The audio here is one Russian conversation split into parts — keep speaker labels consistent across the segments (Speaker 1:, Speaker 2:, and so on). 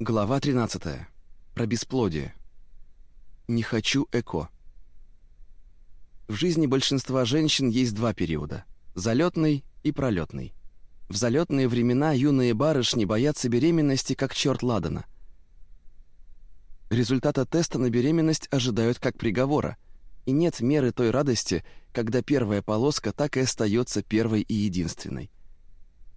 Speaker 1: Глава 13. Про бесплодие. Не хочу эко. В жизни большинства женщин есть два периода – залетный и пролетный. В залетные времена юные барышни боятся беременности как черт ладана. Результата теста на беременность ожидают как приговора, и нет меры той радости, когда первая полоска так и остается первой и единственной.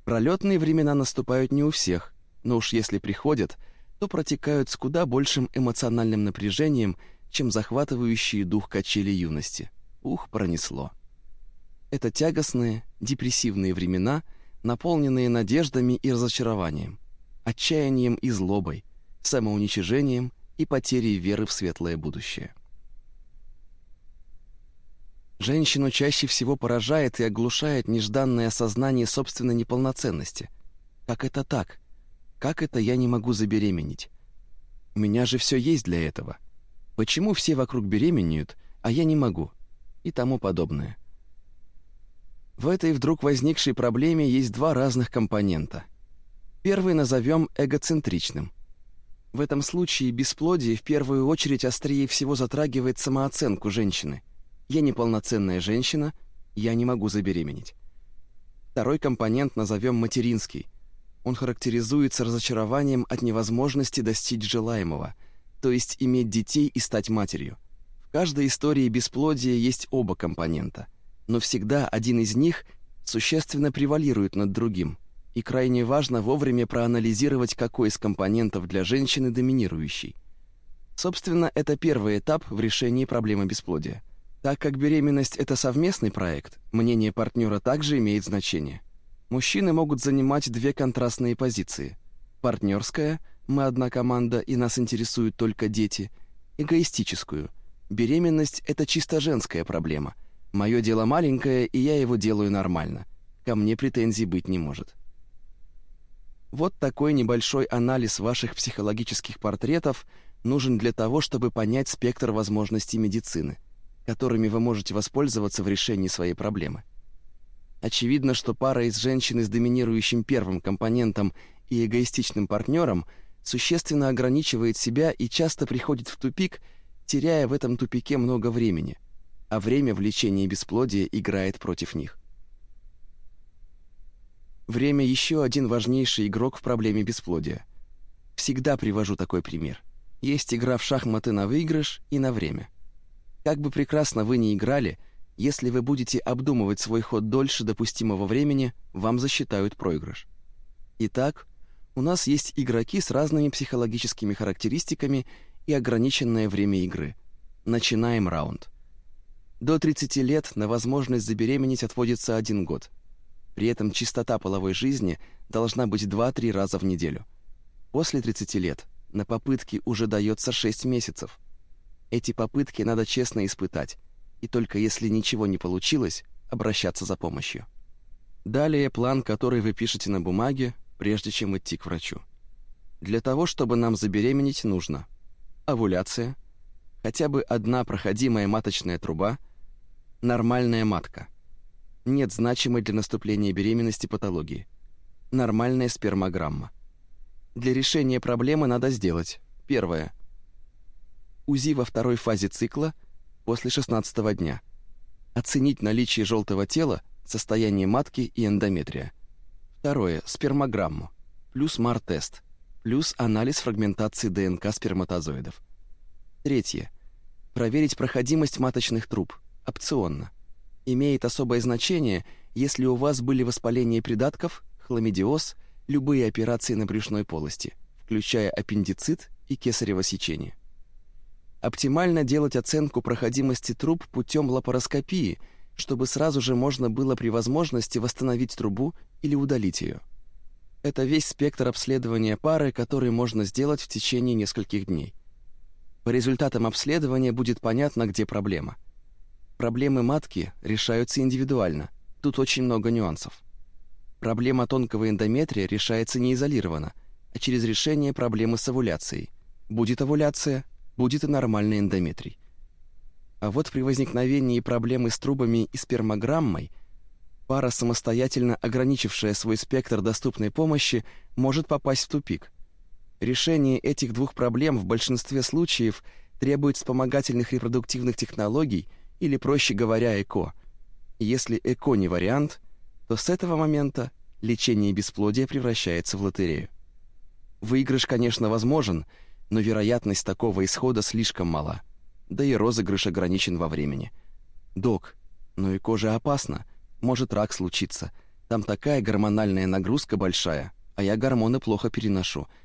Speaker 1: Пролетные времена наступают не у всех, но уж если приходят – то протекают с куда большим эмоциональным напряжением, чем захватывающие дух качели юности. Ух, пронесло. Это тягостные, депрессивные времена, наполненные надеждами и разочарованием, отчаянием и злобой, самоуничижением и потерей веры в светлое будущее. Женщину чаще всего поражает и оглушает нежданное осознание собственной неполноценности. Как это так? Как это я не могу забеременеть? У меня же все есть для этого. Почему все вокруг беременеют, а я не могу? И тому подобное. В этой вдруг возникшей проблеме есть два разных компонента. Первый назовем эгоцентричным. В этом случае бесплодие в первую очередь острее всего затрагивает самооценку женщины. Я неполноценная женщина, я не могу забеременеть. Второй компонент назовем материнский – он характеризуется разочарованием от невозможности достичь желаемого, то есть иметь детей и стать матерью. В каждой истории бесплодия есть оба компонента, но всегда один из них существенно превалирует над другим, и крайне важно вовремя проанализировать, какой из компонентов для женщины доминирующий. Собственно, это первый этап в решении проблемы бесплодия. Так как беременность – это совместный проект, мнение партнера также имеет значение – Мужчины могут занимать две контрастные позиции. Партнерская – мы одна команда и нас интересуют только дети. Эгоистическую – беременность – это чисто женская проблема. Мое дело маленькое, и я его делаю нормально. Ко мне претензий быть не может. Вот такой небольшой анализ ваших психологических портретов нужен для того, чтобы понять спектр возможностей медицины, которыми вы можете воспользоваться в решении своей проблемы. Очевидно, что пара из женщин с доминирующим первым компонентом и эгоистичным партнером существенно ограничивает себя и часто приходит в тупик, теряя в этом тупике много времени, а время влечения бесплодия играет против них. Время еще один важнейший игрок в проблеме бесплодия. Всегда привожу такой пример. Есть игра в шахматы на выигрыш и на время. Как бы прекрасно вы ни играли – если вы будете обдумывать свой ход дольше допустимого времени, вам засчитают проигрыш. Итак, у нас есть игроки с разными психологическими характеристиками и ограниченное время игры. Начинаем раунд. До 30 лет на возможность забеременеть отводится один год. При этом частота половой жизни должна быть 2-3 раза в неделю. После 30 лет на попытки уже дается 6 месяцев. Эти попытки надо честно испытать – и только если ничего не получилось, обращаться за помощью. Далее план, который вы пишете на бумаге, прежде чем идти к врачу. Для того, чтобы нам забеременеть, нужно овуляция, хотя бы одна проходимая маточная труба, нормальная матка, нет значимой для наступления беременности патологии, нормальная спермограмма. Для решения проблемы надо сделать первое – УЗИ во второй фазе цикла – после 16 дня. Оценить наличие желтого тела, состояние матки и эндометрия. Второе спермограмму, плюс МАР-тест, плюс анализ фрагментации ДНК сперматозоидов. Третье проверить проходимость маточных труб, опционно. Имеет особое значение, если у вас были воспаление придатков, хламидиоз, любые операции на брюшной полости, включая аппендицит и кесарево сечение. Оптимально делать оценку проходимости труб путем лапароскопии, чтобы сразу же можно было при возможности восстановить трубу или удалить ее. Это весь спектр обследования пары, который можно сделать в течение нескольких дней. По результатам обследования будет понятно, где проблема. Проблемы матки решаются индивидуально, тут очень много нюансов. Проблема тонкого эндометрия решается не изолированно, а через решение проблемы с овуляцией. Будет овуляция, будет и нормальный эндометрий. А вот при возникновении проблемы с трубами и спермограммой пара, самостоятельно ограничившая свой спектр доступной помощи, может попасть в тупик. Решение этих двух проблем в большинстве случаев требует вспомогательных репродуктивных технологий или, проще говоря, ЭКО. если ЭКО не вариант, то с этого момента лечение бесплодия превращается в лотерею. Выигрыш, конечно, возможен, но вероятность такого исхода слишком мала. Да и розыгрыш ограничен во времени. Док, но ЭКО же опасно. Может рак случиться. Там такая гормональная нагрузка большая, а я гормоны плохо переношу –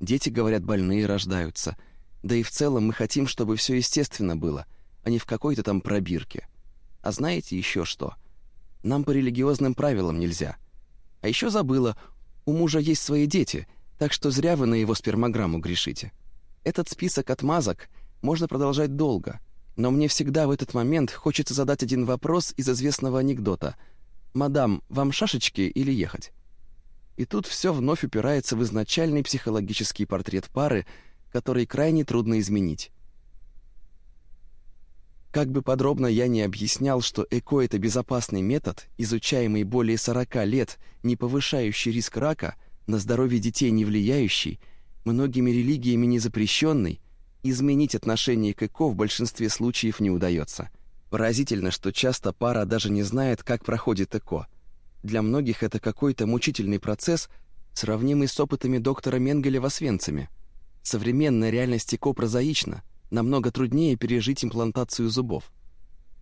Speaker 1: Дети, говорят, больные рождаются. Да и в целом мы хотим, чтобы все естественно было, а не в какой-то там пробирке. А знаете еще что? Нам по религиозным правилам нельзя. А еще забыла, у мужа есть свои дети, так что зря вы на его спермограмму грешите. Этот список отмазок можно продолжать долго, но мне всегда в этот момент хочется задать один вопрос из известного анекдота. «Мадам, вам шашечки или ехать?» И тут все вновь упирается в изначальный психологический портрет пары, который крайне трудно изменить. Как бы подробно я ни объяснял, что ЭКО — это безопасный метод, изучаемый более 40 лет, не повышающий риск рака, на здоровье детей не влияющий, многими религиями не изменить отношение к ЭКО в большинстве случаев не удается. Поразительно, что часто пара даже не знает, как проходит ЭКО — для многих это какой-то мучительный процесс, сравнимый с опытами доктора Менгеля в Освенциме. Современная реальность ЭКО прозаична, намного труднее пережить имплантацию зубов.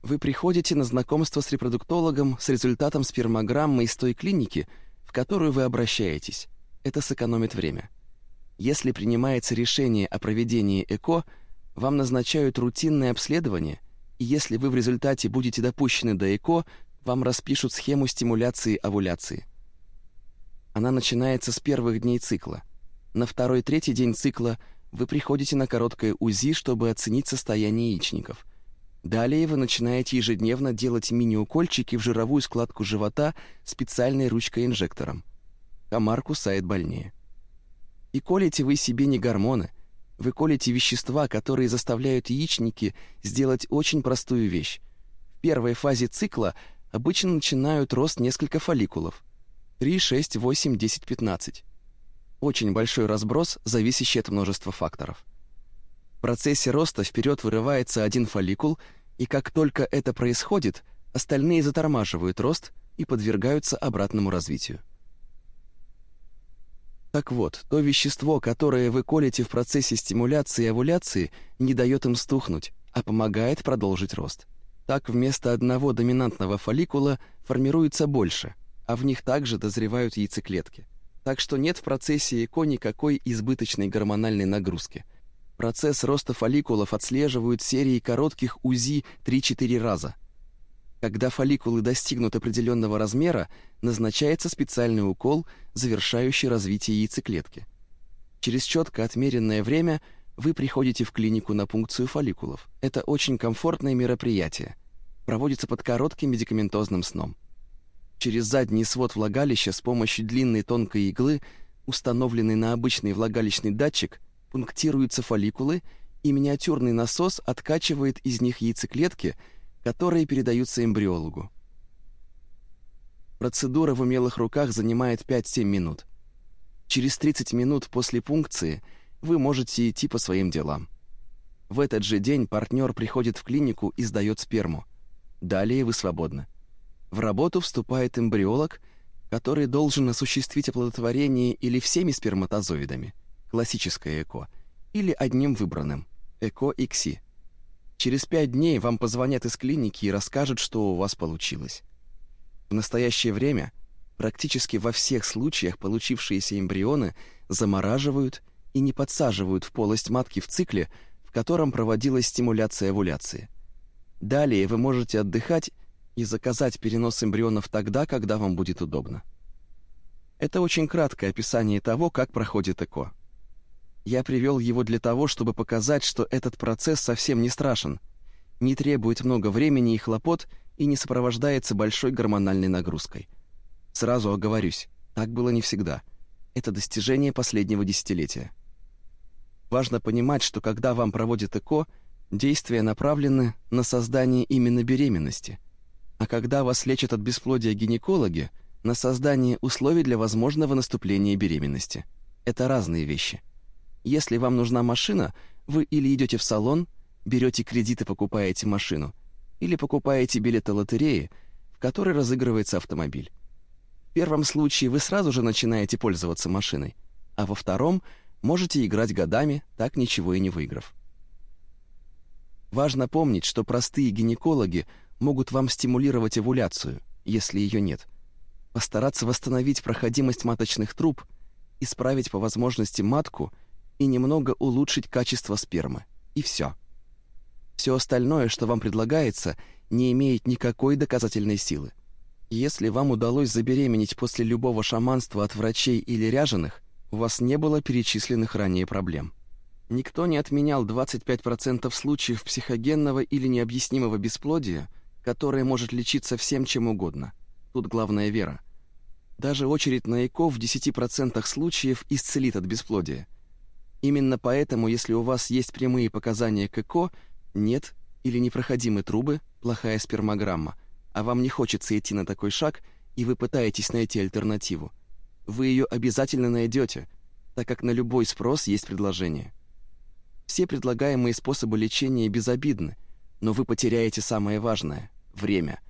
Speaker 1: Вы приходите на знакомство с репродуктологом с результатом спермограммы из той клиники, в которую вы обращаетесь. Это сэкономит время. Если принимается решение о проведении ЭКО, вам назначают рутинное обследование, и если вы в результате будете допущены до ЭКО, вам распишут схему стимуляции овуляции. Она начинается с первых дней цикла. На второй-третий день цикла вы приходите на короткое УЗИ, чтобы оценить состояние яичников. Далее вы начинаете ежедневно делать мини-укольчики в жировую складку живота специальной ручкой-инжектором. Комар кусает больнее. И колите вы себе не гормоны, вы колите вещества, которые заставляют яичники сделать очень простую вещь. В первой фазе цикла – обычно начинают рост несколько фолликулов. 3, 6, 8, 10, 15. Очень большой разброс, зависящий от множества факторов. В процессе роста вперед вырывается один фолликул, и как только это происходит, остальные затормаживают рост и подвергаются обратному развитию. Так вот, то вещество, которое вы колите в процессе стимуляции и овуляции, не дает им стухнуть, а помогает продолжить рост. Так вместо одного доминантного фолликула формируется больше, а в них также дозревают яйцеклетки. Так что нет в процессе ЭКО никакой избыточной гормональной нагрузки. Процесс роста фолликулов отслеживают серией коротких УЗИ 3-4 раза. Когда фолликулы достигнут определенного размера, назначается специальный укол, завершающий развитие яйцеклетки. Через четко отмеренное время – вы приходите в клинику на пункцию фолликулов. Это очень комфортное мероприятие. Проводится под коротким медикаментозным сном. Через задний свод влагалища с помощью длинной тонкой иглы, установленной на обычный влагалищный датчик, пунктируются фолликулы, и миниатюрный насос откачивает из них яйцеклетки, которые передаются эмбриологу. Процедура в умелых руках занимает 5-7 минут. Через 30 минут после пункции – вы можете идти по своим делам. В этот же день партнер приходит в клинику и сдает сперму. Далее вы свободны. В работу вступает эмбриолог, который должен осуществить оплодотворение или всеми сперматозоидами, классическое ЭКО, или одним выбранным, ЭКО-ИКСИ. Через пять дней вам позвонят из клиники и расскажут, что у вас получилось. В настоящее время практически во всех случаях получившиеся эмбрионы замораживают и не подсаживают в полость матки в цикле, в котором проводилась стимуляция овуляции. Далее вы можете отдыхать и заказать перенос эмбрионов тогда, когда вам будет удобно. Это очень краткое описание того, как проходит ЭКО. Я привел его для того, чтобы показать, что этот процесс совсем не страшен, не требует много времени и хлопот и не сопровождается большой гормональной нагрузкой. Сразу оговорюсь, так было не всегда. Это достижение последнего десятилетия. Важно понимать, что когда вам проводят ЭКО, действия направлены на создание именно беременности, а когда вас лечат от бесплодия гинекологи, на создание условий для возможного наступления беременности. Это разные вещи. Если вам нужна машина, вы или идете в салон, берете кредит и покупаете машину, или покупаете билеты лотереи, в которой разыгрывается автомобиль. В первом случае вы сразу же начинаете пользоваться машиной, а во втором можете играть годами, так ничего и не выиграв. Важно помнить, что простые гинекологи могут вам стимулировать овуляцию, если ее нет, постараться восстановить проходимость маточных труб, исправить по возможности матку и немного улучшить качество спермы. И все. Все остальное, что вам предлагается, не имеет никакой доказательной силы. Если вам удалось забеременеть после любого шаманства от врачей или ряженых, у вас не было перечисленных ранее проблем. Никто не отменял 25% случаев психогенного или необъяснимого бесплодия, которое может лечиться всем чем угодно. Тут главная вера. Даже очередь на ЭКО в 10% случаев исцелит от бесплодия. Именно поэтому, если у вас есть прямые показания к ЭКО, нет или непроходимы трубы, плохая спермограмма, а вам не хочется идти на такой шаг, и вы пытаетесь найти альтернативу, вы ее обязательно найдете, так как на любой спрос есть предложение. Все предлагаемые способы лечения безобидны, но вы потеряете самое важное — время,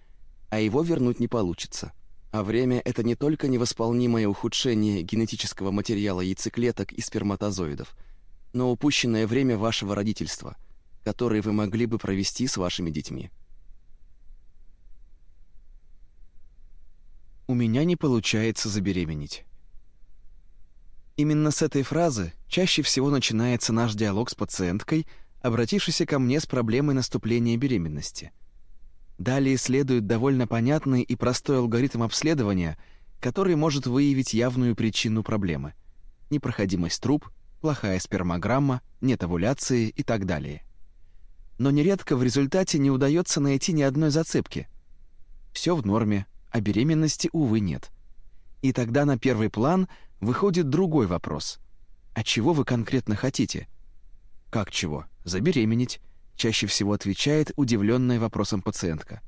Speaker 1: а его вернуть не получится. А время — это не только невосполнимое ухудшение генетического материала яйцеклеток и сперматозоидов, но упущенное время вашего родительства, которое вы могли бы провести с вашими детьми.
Speaker 2: У меня не получается забеременеть. Именно с этой фразы чаще всего начинается наш диалог с пациенткой, обратившейся ко мне с проблемой наступления беременности. Далее следует довольно понятный и простой алгоритм обследования, который может выявить явную причину проблемы: непроходимость труб, плохая спермограмма, нет овуляции и так далее. Но нередко в результате не удается найти ни одной зацепки. Все в норме, а беременности увы нет. И тогда на первый план выходит другой вопрос. А чего вы конкретно хотите? Как чего? Забеременеть, чаще всего отвечает удивленная вопросом пациентка.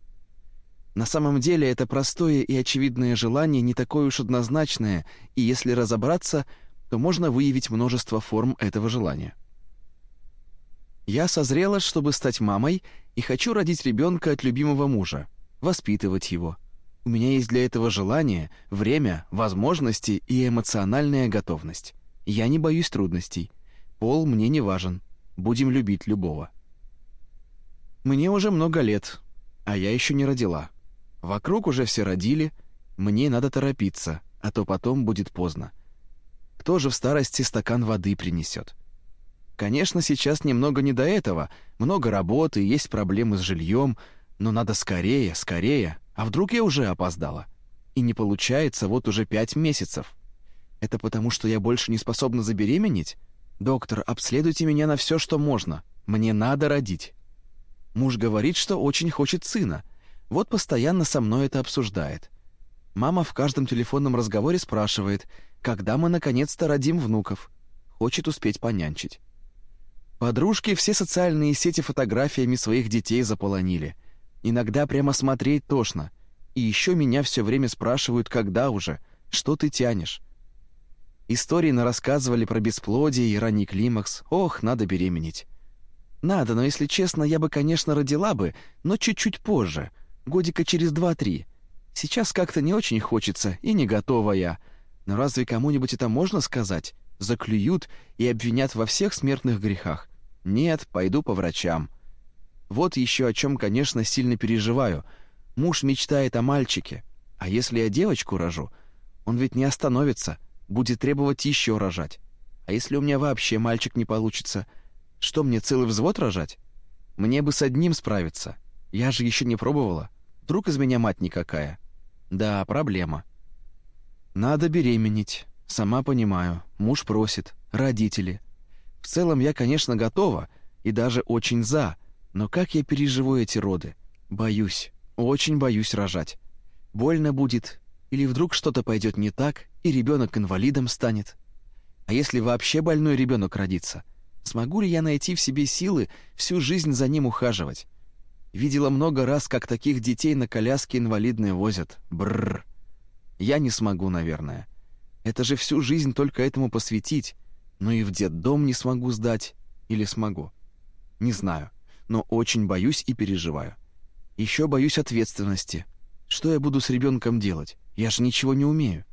Speaker 2: На самом деле это простое и очевидное желание не такое уж однозначное, и если разобраться, то можно выявить множество форм этого желания. Я созрела, чтобы стать мамой, и хочу родить ребенка от любимого мужа, воспитывать его, у меня есть для этого желание, время, возможности и эмоциональная готовность. Я не боюсь трудностей. Пол мне не важен. Будем любить любого. Мне уже много лет, а я еще не родила. Вокруг уже все родили, мне надо торопиться, а то потом будет поздно. Кто же в старости стакан воды принесет? Конечно, сейчас немного не до этого, много работы, есть проблемы с жильем, но надо скорее, скорее, а вдруг я уже опоздала? И не получается вот уже пять месяцев. Это потому, что я больше не способна забеременеть? Доктор, обследуйте меня на все, что можно. Мне надо родить. Муж говорит, что очень хочет сына. Вот постоянно со мной это обсуждает. Мама в каждом телефонном разговоре спрашивает, когда мы наконец-то родим внуков. Хочет успеть понянчить. Подружки все социальные сети фотографиями своих детей заполонили — Иногда прямо смотреть тошно. И еще меня все время спрашивают, когда уже, что ты тянешь. Истории рассказывали про бесплодие и ранний климакс. Ох, надо беременеть. Надо, но если честно, я бы, конечно, родила бы, но чуть-чуть позже, годика через два-три. Сейчас как-то не очень хочется и не готова я. Но разве кому-нибудь это можно сказать? Заклюют и обвинят во всех смертных грехах. Нет, пойду по врачам. Вот еще о чем, конечно, сильно переживаю. Муж мечтает о мальчике, а если я девочку рожу, он ведь не остановится, будет требовать еще рожать. А если у меня вообще мальчик не получится, что мне целый взвод рожать? Мне бы с одним справиться. Я же еще не пробовала. Вдруг из меня мать никакая. Да, проблема. Надо беременеть. Сама понимаю. Муж просит, родители. В целом я, конечно, готова и даже очень за. Но как я переживу эти роды? Боюсь, очень боюсь рожать. Больно будет, или вдруг что-то пойдет не так, и ребенок инвалидом станет. А если вообще больной ребенок родится? Смогу ли я найти в себе силы всю жизнь за ним ухаживать? Видела много раз, как таких детей на коляске инвалидные возят. Бррр. Я не смогу, наверное. Это же всю жизнь только этому посвятить. Но и в детдом не смогу сдать. Или смогу? Не знаю, но очень боюсь и переживаю. Еще боюсь ответственности. Что я буду с ребенком делать? Я же ничего не умею.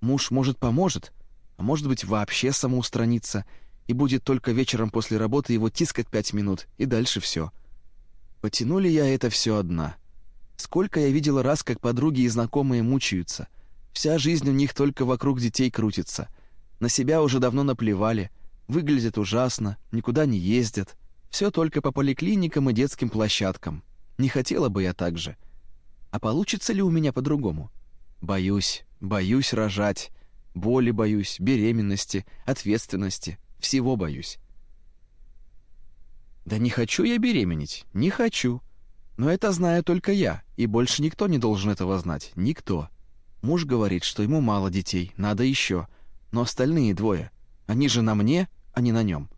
Speaker 2: Муж, может, поможет, а может быть, вообще самоустранится и будет только вечером после работы его тискать пять минут, и дальше все. Потянули я это все одна. Сколько я видела раз, как подруги и знакомые мучаются. Вся жизнь у них только вокруг детей крутится. На себя уже давно наплевали, выглядят ужасно, никуда не ездят. Все только по поликлиникам и детским площадкам. Не хотела бы я так же. А получится ли у меня по-другому? Боюсь, боюсь рожать. Боли боюсь, беременности, ответственности, всего боюсь. Да не хочу я беременеть, не хочу. Но это знаю только я, и больше никто не должен этого знать, никто. Муж говорит, что ему мало детей, надо еще. Но остальные двое, они же на мне, а не на нем.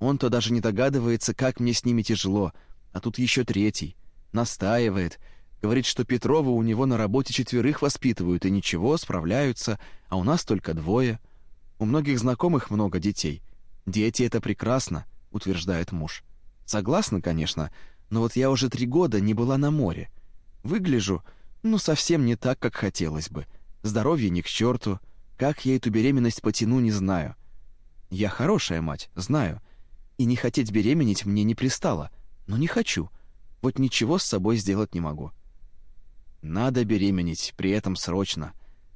Speaker 2: Он-то даже не догадывается, как мне с ними тяжело, а тут еще третий. Настаивает, говорит, что Петрова у него на работе четверых воспитывают, и ничего, справляются, а у нас только двое. У многих знакомых много детей. Дети — это прекрасно, утверждает муж. Согласна, конечно, но вот я уже три года не была на море. Выгляжу, ну, совсем не так, как хотелось бы. Здоровье ни к черту. Как я эту беременность потяну, не знаю. Я хорошая мать, знаю. И не хотеть беременеть мне не пристало. Но не хочу. Вот ничего с собой сделать не могу. Надо беременеть, при этом срочно.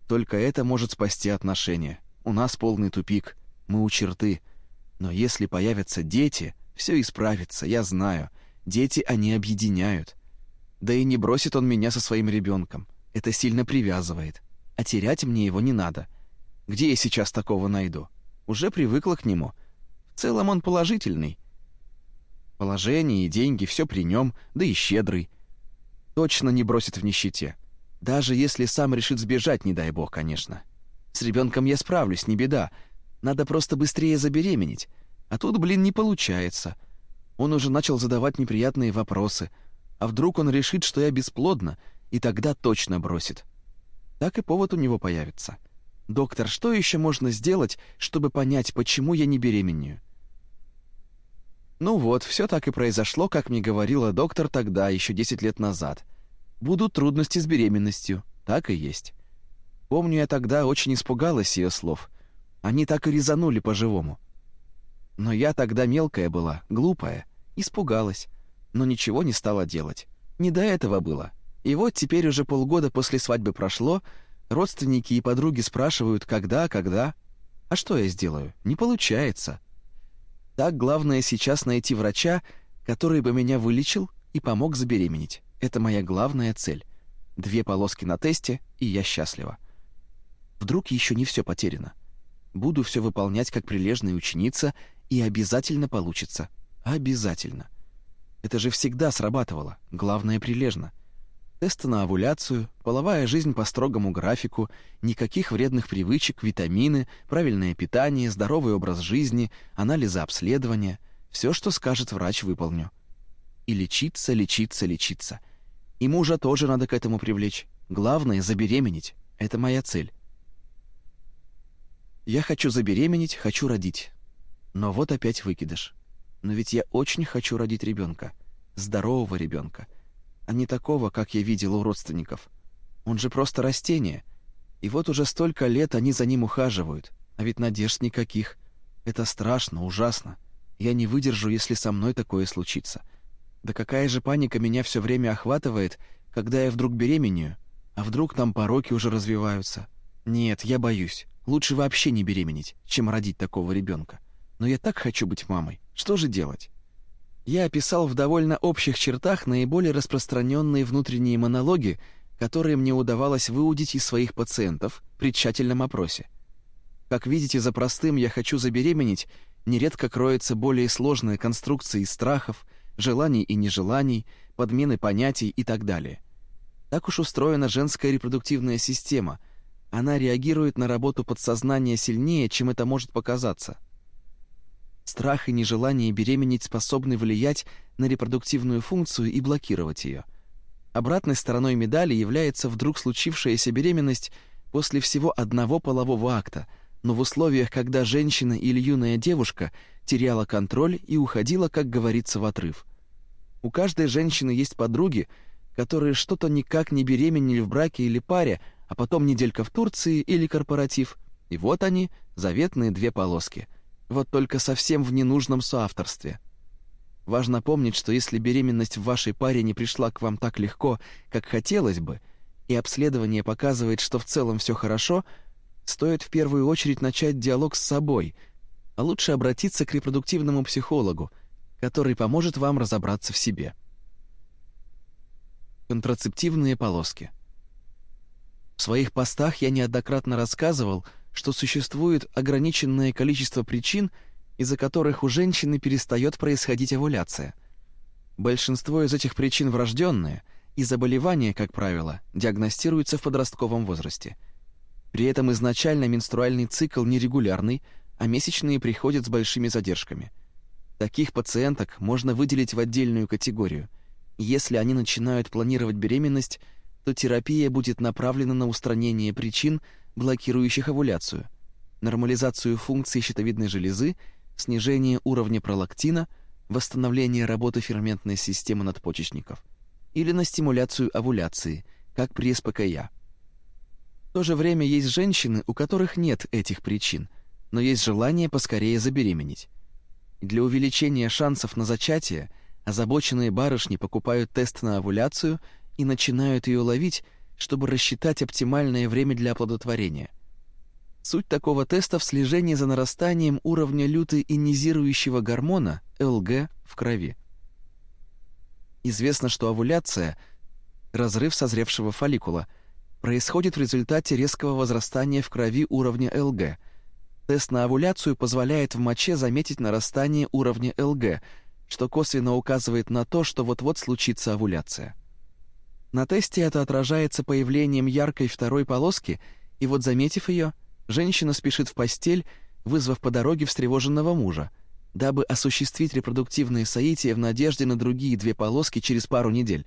Speaker 2: Только это может спасти отношения. У нас полный тупик. Мы у черты. Но если появятся дети, все исправится, я знаю. Дети они объединяют. Да и не бросит он меня со своим ребенком. Это сильно привязывает. А терять мне его не надо. Где я сейчас такого найду? Уже привыкла к нему. В целом он положительный. Положение и деньги все при нем, да и щедрый. Точно не бросит в нищете. Даже если сам решит сбежать, не дай бог, конечно. С ребенком я справлюсь, не беда. Надо просто быстрее забеременеть. А тут, блин, не получается. Он уже начал задавать неприятные вопросы. А вдруг он решит, что я бесплодна, и тогда точно бросит. Так и повод у него появится. Доктор, что еще можно сделать, чтобы понять, почему я не беременею? Ну вот, все так и произошло, как мне говорила доктор тогда, еще 10 лет назад. Будут трудности с беременностью. Так и есть. Помню, я тогда очень испугалась ее слов. Они так и резанули по-живому. Но я тогда мелкая была, глупая, испугалась, но ничего не стала делать. Не до этого было. И вот теперь уже полгода после свадьбы прошло, Родственники и подруги спрашивают, когда, когда. А что я сделаю? Не получается. Так главное сейчас найти врача, который бы меня вылечил и помог забеременеть. Это моя главная цель. Две полоски на тесте, и я счастлива. Вдруг еще не все потеряно. Буду все выполнять как прилежная ученица, и обязательно получится. Обязательно. Это же всегда срабатывало. Главное прилежно тесты на овуляцию, половая жизнь по строгому графику, никаких вредных привычек, витамины, правильное питание, здоровый образ жизни, анализы обследования. Все, что скажет врач, выполню. И лечиться, лечиться, лечиться. И мужа тоже надо к этому привлечь. Главное — забеременеть. Это моя цель. Я хочу забеременеть, хочу родить. Но вот опять выкидыш. Но ведь я очень хочу родить ребенка, здорового ребенка а не такого, как я видел у родственников. Он же просто растение. И вот уже столько лет они за ним ухаживают, а ведь надежд никаких. Это страшно, ужасно. Я не выдержу, если со мной такое случится. Да какая же паника меня все время охватывает, когда я вдруг беременею, а вдруг там пороки уже развиваются. Нет, я боюсь. Лучше вообще не беременеть, чем родить такого ребенка. Но я так хочу быть мамой. Что же делать? я описал в довольно общих чертах наиболее распространенные внутренние монологи, которые мне удавалось выудить из своих пациентов при тщательном опросе. Как видите, за простым «я хочу забеременеть» нередко кроется более сложная конструкция из страхов, желаний и нежеланий, подмены понятий и так далее. Так уж устроена женская репродуктивная система. Она реагирует на работу подсознания сильнее, чем это может показаться – Страх и нежелание беременеть способны влиять на репродуктивную функцию и блокировать ее. Обратной стороной медали является вдруг случившаяся беременность после всего одного полового акта, но в условиях, когда женщина или юная девушка теряла контроль и уходила, как говорится, в отрыв. У каждой женщины есть подруги, которые что-то никак не беременели в браке или паре, а потом неделька в Турции или корпоратив. И вот они, заветные две полоски. Вот только совсем в ненужном соавторстве. Важно помнить, что если беременность в вашей паре не пришла к вам так легко, как хотелось бы, и обследование показывает, что в целом все хорошо, стоит в первую очередь начать диалог с собой, а лучше обратиться к репродуктивному психологу, который поможет вам разобраться в себе. Контрацептивные полоски. В своих постах я неоднократно рассказывал, что существует ограниченное количество причин, из-за которых у женщины перестает происходить овуляция. Большинство из этих причин врожденные, и заболевания, как правило, диагностируются в подростковом возрасте. При этом изначально менструальный цикл нерегулярный, а месячные приходят с большими задержками. Таких пациенток можно выделить в отдельную категорию. Если они начинают планировать беременность, то терапия будет направлена на устранение причин, блокирующих овуляцию, нормализацию функций щитовидной железы, снижение уровня пролактина, восстановление работы ферментной системы надпочечников или на стимуляцию овуляции, как при СПКЯ. В то же время есть женщины, у которых нет этих причин, но есть желание поскорее забеременеть. Для увеличения шансов на зачатие озабоченные барышни покупают тест на овуляцию и начинают ее ловить, чтобы рассчитать оптимальное время для оплодотворения. Суть такого теста в слежении за нарастанием уровня лютеинизирующего гормона ЛГ в крови. Известно, что овуляция разрыв созревшего фолликула происходит в результате резкого возрастания в крови уровня ЛГ – Тест на овуляцию позволяет в моче заметить нарастание уровня ЛГ, что косвенно указывает на то, что вот-вот случится овуляция. На тесте это отражается появлением яркой второй полоски, и вот заметив ее, женщина спешит в постель, вызвав по дороге встревоженного мужа, дабы осуществить репродуктивные соития в надежде на другие две полоски через пару недель.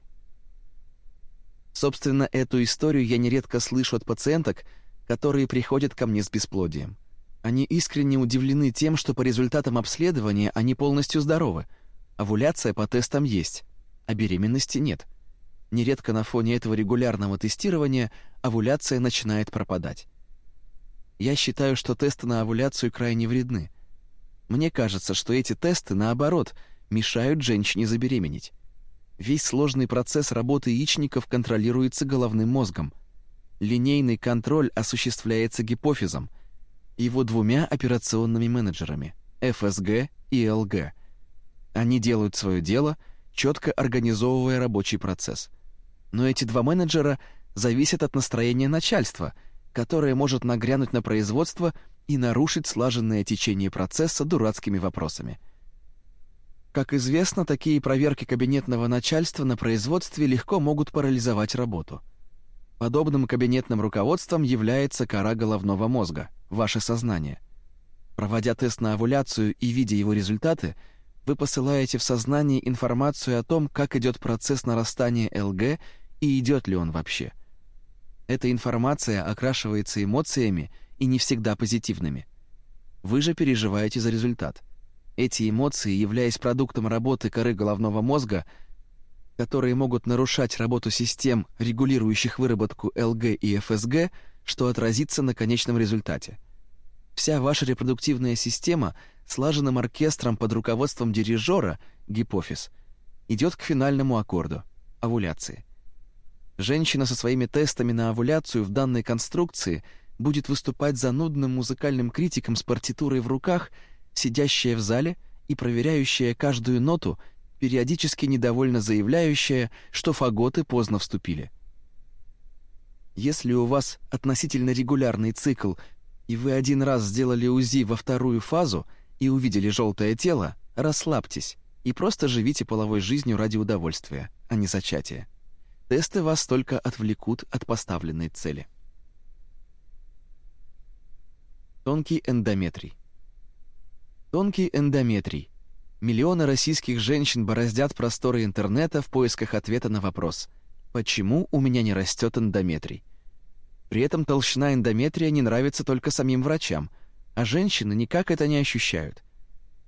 Speaker 2: Собственно, эту историю я нередко слышу от пациенток, которые приходят ко мне с бесплодием. Они искренне удивлены тем, что по результатам обследования они полностью здоровы. Овуляция по тестам есть, а беременности нет. Нередко на фоне этого регулярного тестирования овуляция начинает пропадать. Я считаю, что тесты на овуляцию крайне вредны. Мне кажется, что эти тесты, наоборот, мешают женщине забеременеть. Весь сложный процесс работы яичников контролируется головным мозгом. Линейный контроль осуществляется гипофизом — его двумя операционными менеджерами ФСГ и ЛГ. Они делают свое дело, четко организовывая рабочий процесс. Но эти два менеджера зависят от настроения начальства, которое может нагрянуть на производство и нарушить слаженное течение процесса дурацкими вопросами. Как известно, такие проверки кабинетного начальства на производстве легко могут парализовать работу. Подобным кабинетным руководством является кора головного мозга – ваше сознание. Проводя тест на овуляцию и видя его результаты, вы посылаете в сознание информацию о том, как идет процесс нарастания ЛГ и идет ли он вообще. Эта информация окрашивается эмоциями и не всегда позитивными. Вы же переживаете за результат. Эти эмоции, являясь продуктом работы коры головного мозга, которые могут нарушать работу систем, регулирующих выработку ЛГ и ФСГ, что отразится на конечном результате. Вся ваша репродуктивная система слаженным оркестром под руководством дирижера, гипофиз, идет к финальному аккорду — овуляции. Женщина со своими тестами на овуляцию в данной конструкции будет выступать занудным музыкальным критиком с партитурой в руках, сидящая в зале и проверяющая каждую ноту, периодически недовольно заявляющая, что фаготы поздно вступили. Если у вас относительно регулярный цикл и вы один раз сделали УЗИ во вторую фазу и увидели желтое тело, расслабьтесь и просто живите половой жизнью ради удовольствия, а не зачатия. Тесты вас только отвлекут от поставленной цели. Тонкий эндометрий. Тонкий эндометрий. Миллионы российских женщин бороздят просторы интернета в поисках ответа на вопрос «Почему у меня не растет эндометрий?» При этом толщина эндометрия не нравится только самим врачам, а женщины никак это не ощущают.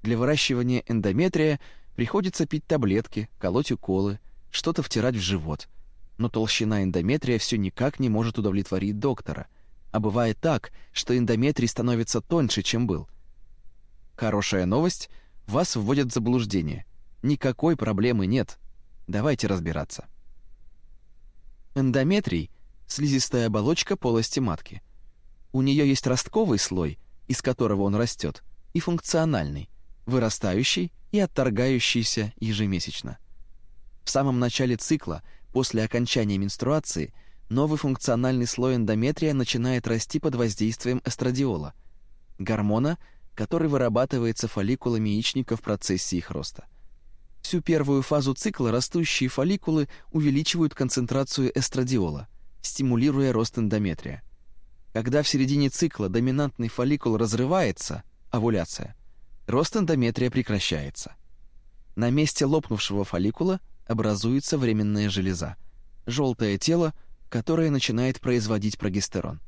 Speaker 2: Для выращивания эндометрия приходится пить таблетки, колоть уколы, что-то втирать в живот. Но толщина эндометрия все никак не может удовлетворить доктора. А бывает так, что эндометрий становится тоньше, чем был. Хорошая новость — вас вводят в заблуждение. Никакой проблемы нет. Давайте разбираться. Эндометрий — слизистая оболочка полости матки. У нее есть ростковый слой, из которого он растет, и функциональный, вырастающий и отторгающийся ежемесячно. В самом начале цикла, после окончания менструации, новый функциональный слой эндометрия начинает расти под воздействием эстрадиола, гормона, который вырабатывается фолликулами яичника в процессе их роста. Всю первую фазу цикла растущие фолликулы увеличивают концентрацию эстрадиола, стимулируя рост эндометрия. Когда в середине цикла доминантный фолликул разрывается, овуляция, рост эндометрия прекращается. На месте лопнувшего фолликула образуется временная железа, желтое тело, которое начинает производить прогестерон.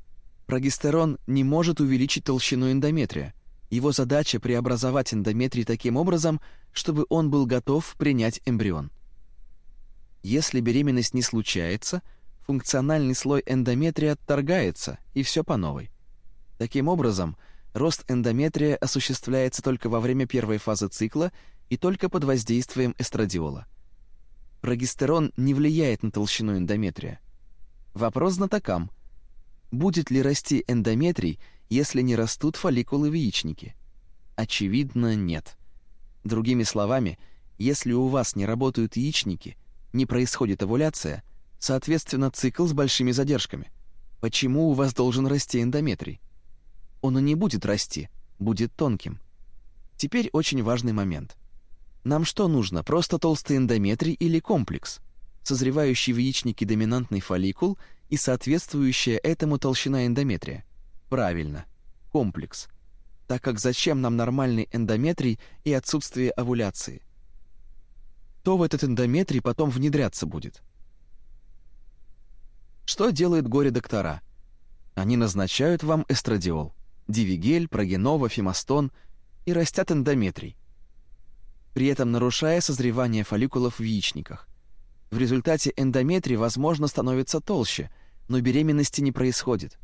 Speaker 2: Прогестерон не может увеличить толщину эндометрия, его задача преобразовать эндометрий таким образом, чтобы он был готов принять эмбрион. Если беременность не случается, функциональный слой эндометрия отторгается, и все по новой. Таким образом, рост эндометрия осуществляется только во время первой фазы цикла и только под воздействием эстрадиола. Прогестерон не влияет на толщину эндометрия. Вопрос знатокам. Будет ли расти эндометрий, если не растут фолликулы в яичнике? Очевидно, нет. Другими словами, если у вас не работают яичники, не происходит овуляция, соответственно, цикл с большими задержками. Почему у вас должен расти эндометрий? Он и не будет расти, будет тонким. Теперь очень важный момент. Нам что нужно, просто толстый эндометрий или комплекс? Созревающий в яичнике доминантный фолликул и соответствующая этому толщина эндометрия? Правильно, комплекс. Так как зачем нам нормальный эндометрий и отсутствие овуляции? То в этот эндометрий потом внедряться будет. Что делают горе-доктора? Они назначают вам эстрадиол, дивигель, прогенова, фимастон и растят эндометрий, при этом нарушая созревание фолликулов в яичниках. В результате эндометрий, возможно, становится толще, но беременности не происходит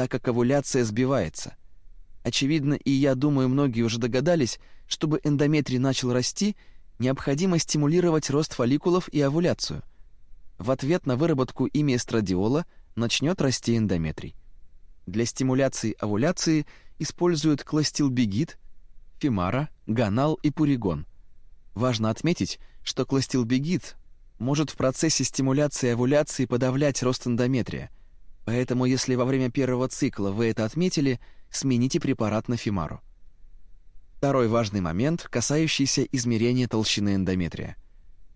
Speaker 2: так как овуляция сбивается. Очевидно, и я думаю, многие уже догадались, чтобы эндометрий начал расти, необходимо стимулировать рост фолликулов и овуляцию. В ответ на выработку ими эстрадиола начнет расти эндометрий. Для стимуляции овуляции используют кластилбегид, фимара, ганал и пуригон. Важно отметить, что кластилбегид может в процессе стимуляции овуляции подавлять рост эндометрия – Поэтому, если во время первого цикла вы это отметили, смените препарат на фимару. Второй важный момент, касающийся измерения толщины эндометрия.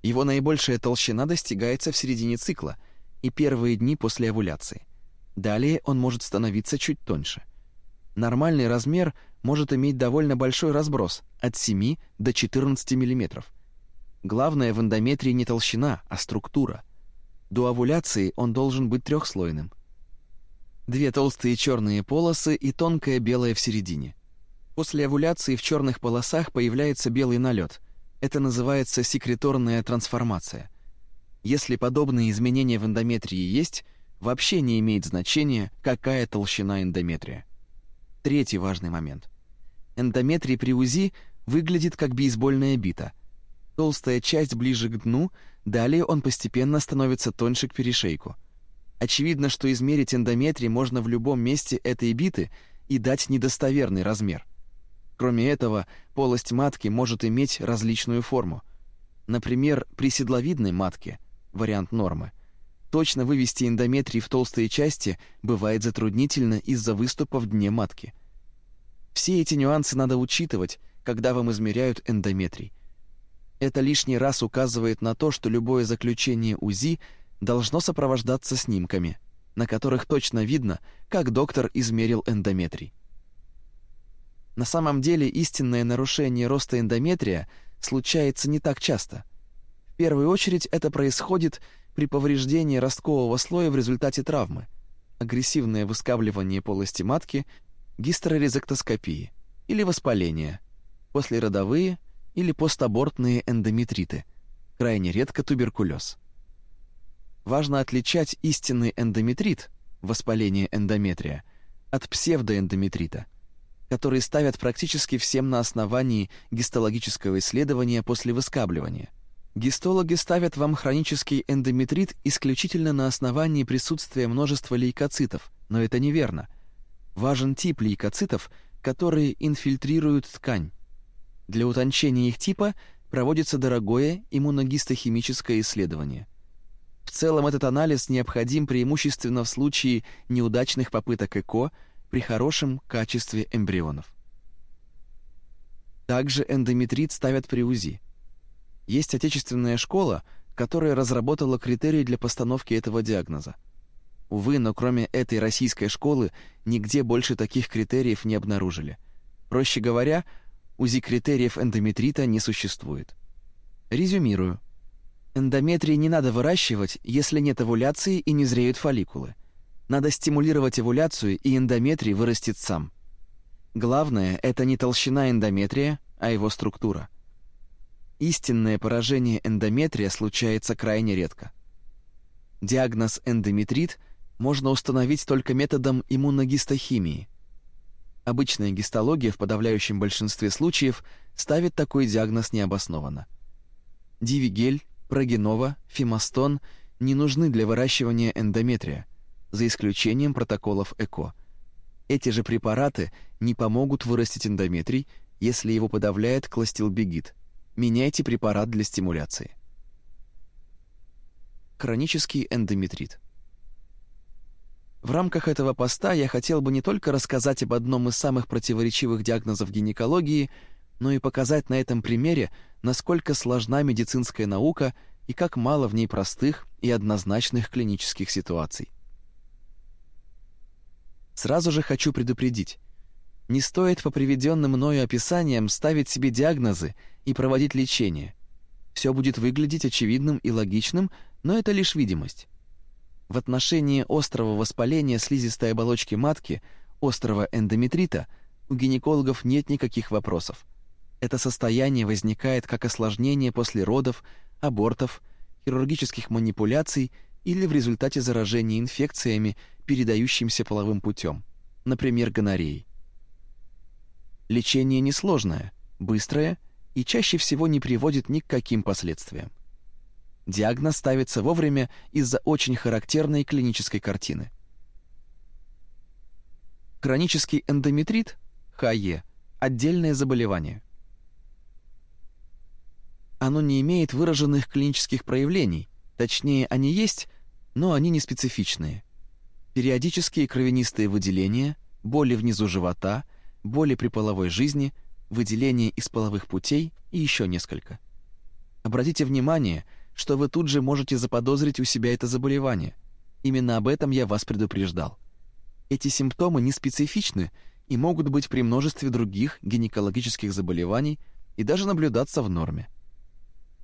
Speaker 2: Его наибольшая толщина достигается в середине цикла и первые дни после овуляции. Далее он может становиться чуть тоньше. Нормальный размер может иметь довольно большой разброс от 7 до 14 мм. Главное в эндометрии не толщина, а структура. До овуляции он должен быть трехслойным – Две толстые черные полосы и тонкая белая в середине. После овуляции в черных полосах появляется белый налет. Это называется секреторная трансформация. Если подобные изменения в эндометрии есть, вообще не имеет значения, какая толщина эндометрия. Третий важный момент. Эндометрий при УЗИ выглядит как бейсбольная бита. Толстая часть ближе к дну, далее он постепенно становится тоньше к перешейку. Очевидно, что измерить эндометрий можно в любом месте этой биты и дать недостоверный размер. Кроме этого, полость матки может иметь различную форму. Например, при седловидной матке, вариант нормы, точно вывести эндометрий в толстые части бывает затруднительно из-за выступа в дне матки. Все эти нюансы надо учитывать, когда вам измеряют эндометрий. Это лишний раз указывает на то, что любое заключение УЗИ – должно сопровождаться снимками, на которых точно видно, как доктор измерил эндометрий. На самом деле истинное нарушение роста эндометрия случается не так часто. В первую очередь это происходит при повреждении росткового слоя в результате травмы, агрессивное выскабливание полости матки
Speaker 1: гистерорезектоскопии или воспаления, послеродовые или постабортные эндометриты, крайне редко туберкулез. Важно отличать истинный эндометрит, воспаление эндометрия, от псевдоэндометрита, который ставят практически всем на основании гистологического исследования после выскабливания. Гистологи ставят вам хронический эндометрит исключительно на основании присутствия множества лейкоцитов, но это неверно. Важен тип лейкоцитов, которые инфильтрируют ткань. Для утончения их типа проводится дорогое иммуногистохимическое исследование. В целом этот анализ необходим преимущественно в случае неудачных попыток ЭКО при хорошем качестве эмбрионов. Также эндометрит ставят при УЗИ. Есть отечественная школа, которая разработала критерии для постановки этого диагноза. Увы, но кроме этой российской школы нигде больше таких критериев не обнаружили. Проще говоря, УЗИ критериев эндометрита не существует. Резюмирую. Эндометрий не надо выращивать, если нет овуляции и не зреют фолликулы. Надо стимулировать овуляцию, и эндометрий вырастет сам. Главное это не толщина эндометрия, а его структура. Истинное поражение эндометрия случается крайне редко. Диагноз эндометрит можно установить только методом иммуногистохимии. Обычная гистология в подавляющем большинстве случаев ставит такой диагноз необоснованно. Дивигель, прогенова, фимастон не нужны для выращивания эндометрия, за исключением протоколов ЭКО. Эти же препараты не помогут вырастить эндометрий, если его подавляет кластилбегид – Меняйте препарат для стимуляции. Хронический эндометрит. В рамках этого поста я хотел бы не только рассказать об одном из самых противоречивых диагнозов гинекологии, но и показать на этом примере, насколько сложна медицинская наука и как мало в ней простых и однозначных клинических ситуаций. Сразу же хочу предупредить, не стоит по приведенным мною описаниям ставить себе диагнозы и проводить лечение. Все будет выглядеть очевидным и логичным, но это лишь видимость. В отношении острого воспаления слизистой оболочки матки, острого эндометрита, у гинекологов нет никаких вопросов. Это состояние возникает как осложнение после родов, абортов, хирургических манипуляций или в результате заражения инфекциями, передающимися половым путем, например, гонореей. Лечение несложное, быстрое и чаще всего не приводит ни к каким последствиям. Диагноз ставится вовремя из-за очень характерной клинической картины. Хронический эндометрит, ХАЕ, отдельное заболевание. Оно не имеет выраженных клинических проявлений, точнее, они есть, но они не специфичные. Периодические кровянистые выделения, боли внизу живота – боли при половой жизни, выделение из половых путей и еще несколько. Обратите внимание, что вы тут же можете заподозрить у себя это заболевание. Именно об этом я вас предупреждал. Эти симптомы не специфичны и могут быть при множестве других гинекологических заболеваний и даже наблюдаться в норме.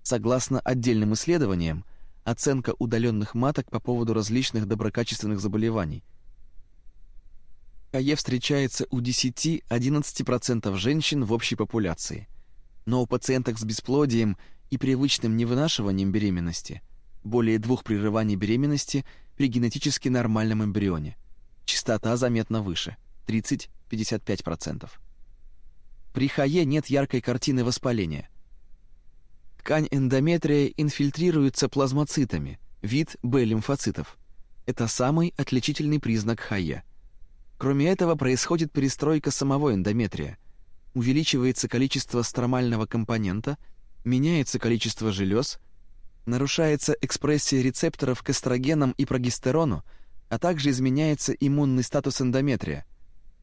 Speaker 1: Согласно отдельным исследованиям, оценка удаленных маток по поводу различных доброкачественных заболеваний – КАЕ встречается у 10-11% женщин в общей популяции. Но у пациенток с бесплодием и привычным невынашиванием беременности более двух прерываний беременности при генетически нормальном эмбрионе. Частота заметно выше 30-55%. При ХАЕ нет яркой картины воспаления. Ткань эндометрия инфильтрируется плазмоцитами, вид Б-лимфоцитов. Это самый отличительный признак ХАЕ – Кроме этого, происходит перестройка самого эндометрия. Увеличивается количество стромального компонента, меняется количество желез, нарушается экспрессия рецепторов к эстрогенам и прогестерону, а также изменяется иммунный статус эндометрия.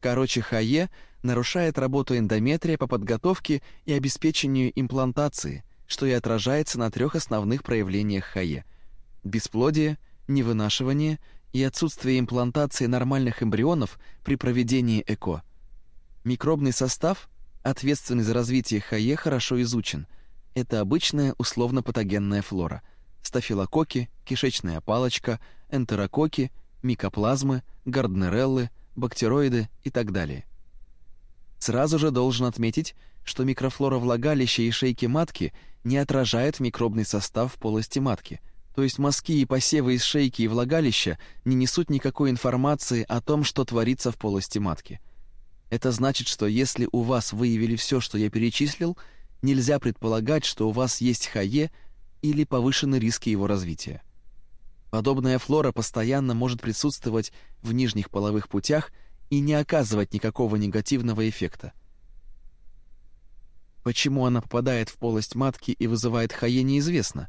Speaker 1: Короче, ХАЕ нарушает работу эндометрия по подготовке и обеспечению имплантации, что и отражается на трех основных проявлениях ХАЕ: бесплодие, невынашивание и отсутствие имплантации нормальных эмбрионов при проведении ЭКО. Микробный состав, ответственный за развитие ХАЕ, хорошо изучен. Это обычная условно-патогенная флора: стафилококки, кишечная палочка, энтерококки, микоплазмы, гарднереллы, бактероиды и так далее.
Speaker 2: Сразу же должен отметить, что микрофлора влагалища и шейки матки не отражает микробный состав полости матки, то есть мазки и посевы из шейки и влагалища не несут никакой информации о том, что творится в полости матки. Это значит, что если у вас выявили все, что я перечислил, нельзя предполагать, что у вас есть ХАЕ или повышены риски его развития. Подобная флора постоянно может присутствовать в нижних половых путях и не оказывать никакого негативного эффекта. Почему она попадает в полость матки и вызывает хае, неизвестно.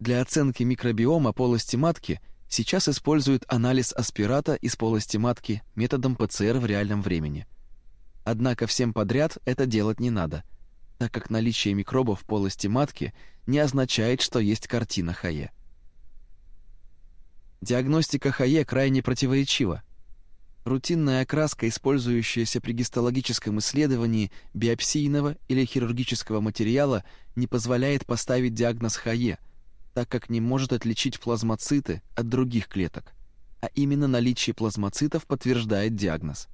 Speaker 2: Для оценки микробиома полости матки сейчас используют анализ аспирата из полости матки методом ПЦР в реальном времени. Однако всем подряд это делать не надо, так как наличие микробов в полости матки не означает, что есть картина хае. Диагностика хае крайне противоречива. Рутинная окраска, использующаяся при гистологическом исследовании биопсийного или хирургического материала, не позволяет поставить диагноз ХАЕ, так как не может отличить плазмоциты от других клеток, а именно наличие плазмоцитов подтверждает диагноз.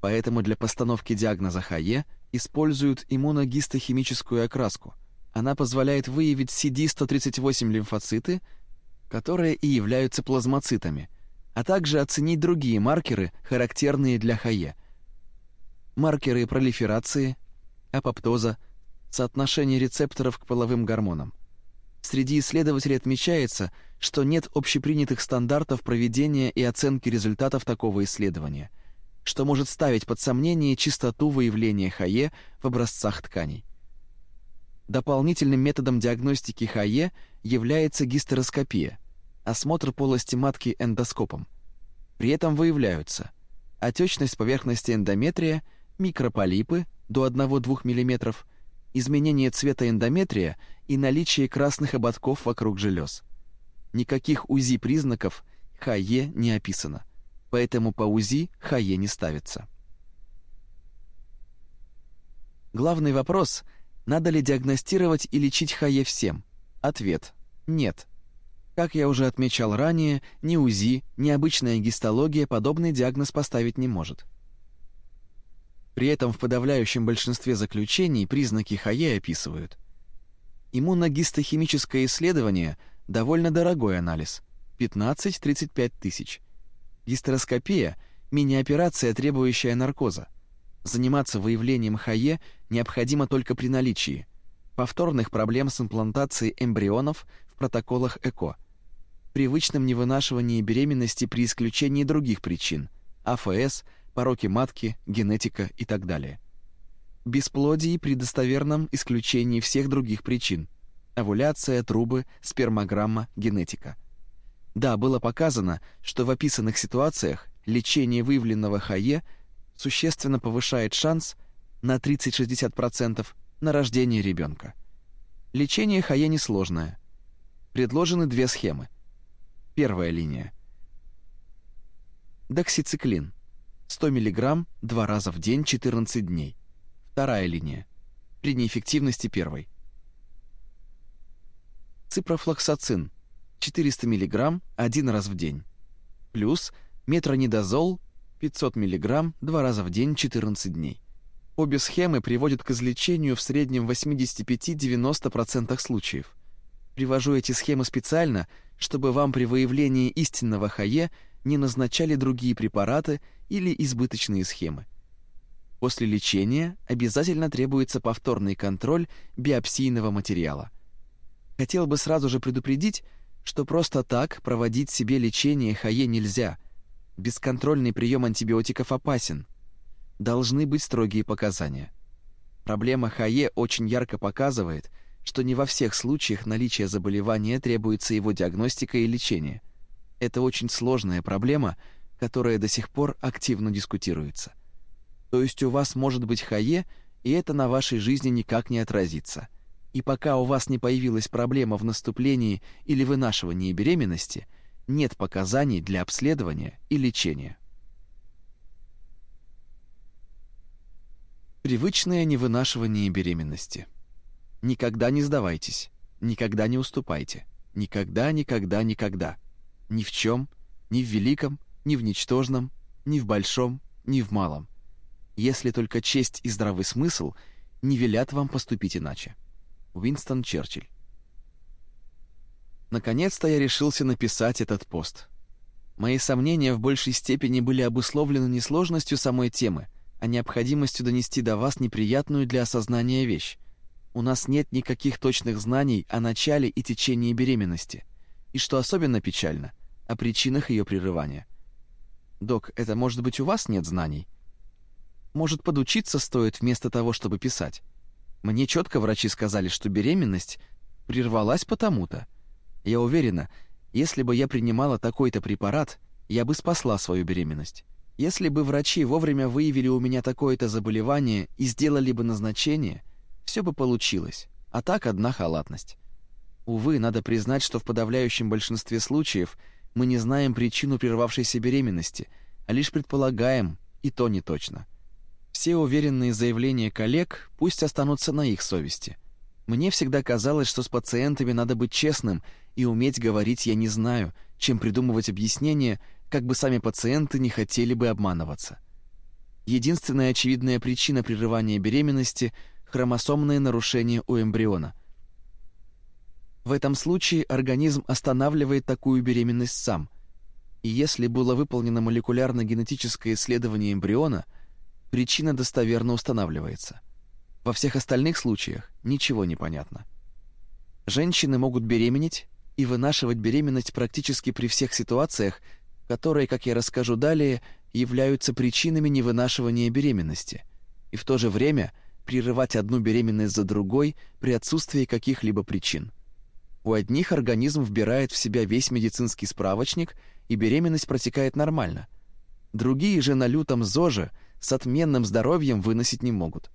Speaker 2: Поэтому для постановки диагноза ХАЕ используют иммуногистохимическую окраску. Она позволяет выявить CD138 лимфоциты, которые и являются плазмоцитами – а также оценить другие маркеры, характерные для ХАЕ. Маркеры пролиферации, апоптоза, соотношение рецепторов к половым гормонам. Среди исследователей отмечается, что нет общепринятых стандартов проведения и оценки результатов такого исследования, что может ставить под сомнение чистоту выявления ХАЕ в образцах тканей. Дополнительным методом диагностики ХАЕ является гистероскопия – осмотр полости матки эндоскопом. При этом выявляются отечность поверхности эндометрия, микрополипы до 1-2 мм, изменение цвета эндометрия и наличие красных ободков вокруг желез. Никаких УЗИ признаков ХАЕ не описано, поэтому по УЗИ ХАЕ не ставится. Главный вопрос – надо ли диагностировать и лечить ХАЕ всем? Ответ – нет. Как я уже отмечал ранее, ни УЗИ, ни обычная гистология подобный диагноз поставить не может. При этом в подавляющем большинстве заключений признаки ХАЕ описывают. Иммуногистохимическое исследование – довольно дорогой анализ – 15-35 тысяч. Гистероскопия – мини-операция, требующая наркоза. Заниматься выявлением ХАЕ необходимо только при наличии повторных проблем с имплантацией эмбрионов в протоколах ЭКО – привычном невынашивании беременности при исключении других причин – АФС, пороки матки, генетика и так далее. Бесплодие при достоверном исключении всех других причин – овуляция, трубы, спермограмма, генетика. Да, было показано, что в описанных ситуациях лечение выявленного ХАЕ существенно повышает шанс на 30-60% на рождение ребенка. Лечение ХАЕ несложное. Предложены две схемы – Первая линия. Доксициклин. 100 мг два раза в день 14 дней. Вторая линия. При неэффективности первой. Ципрофлоксацин. 400 мг один раз в день. Плюс метронидозол 500 мг два раза в день 14 дней. Обе схемы приводят к излечению в среднем 85-90% случаев. Привожу эти схемы специально – чтобы вам при выявлении истинного ХАЕ не назначали другие препараты или избыточные схемы. После лечения обязательно требуется повторный контроль биопсийного материала. Хотел бы сразу же предупредить, что просто так проводить себе лечение ХАЕ нельзя. Бесконтрольный прием антибиотиков опасен. Должны быть строгие показания. Проблема ХАЕ очень ярко показывает – что не во всех случаях наличия заболевания требуется его диагностика и лечение. Это очень сложная проблема, которая до сих пор активно дискутируется. То есть у вас может быть ХАЕ, и это на вашей жизни никак не отразится. И пока у вас не появилась проблема в наступлении или вынашивании беременности, нет показаний для обследования и лечения. Привычное невынашивание беременности – Никогда не сдавайтесь, никогда не уступайте. Никогда, никогда, никогда. Ни в чем, ни в великом, ни в ничтожном, ни в большом, ни в малом.
Speaker 1: если только честь и здравый смысл не велят вам поступить иначе. Уинстон Черчилль. Наконец-то я решился написать этот пост. Мои сомнения в большей степени были обусловлены не сложностью самой темы, а необходимостью донести до вас неприятную для осознания вещь. У нас нет никаких точных знаний о начале и течении беременности, и что особенно печально, о причинах ее прерывания. Док, это может быть у вас нет знаний? Может, подучиться стоит вместо того, чтобы писать? Мне четко врачи сказали, что беременность прервалась потому-то. Я уверена, если бы я принимала такой-то препарат, я бы спасла свою беременность. Если бы врачи вовремя выявили у меня такое-то заболевание и сделали бы назначение, все бы получилось. А так одна халатность. Увы, надо признать, что в подавляющем большинстве случаев мы не знаем причину прервавшейся беременности, а лишь предполагаем, и то не точно. Все уверенные заявления коллег пусть останутся на их совести. Мне всегда казалось, что с пациентами надо быть честным и уметь говорить «я не знаю», чем придумывать объяснения, как бы сами пациенты не хотели бы обманываться. Единственная очевидная причина прерывания беременности – хромосомное нарушение у эмбриона. В этом случае организм останавливает такую беременность сам. И если было выполнено молекулярно-генетическое исследование эмбриона, причина достоверно устанавливается. Во всех остальных случаях ничего не понятно. Женщины могут беременеть и вынашивать беременность практически при всех ситуациях, которые, как я расскажу далее, являются причинами невынашивания беременности, и в то же время прерывать одну беременность за другой при отсутствии каких-либо причин. У одних организм вбирает в себя весь медицинский справочник, и беременность протекает нормально. Другие же на лютом ЗОЖе с отменным здоровьем выносить не могут.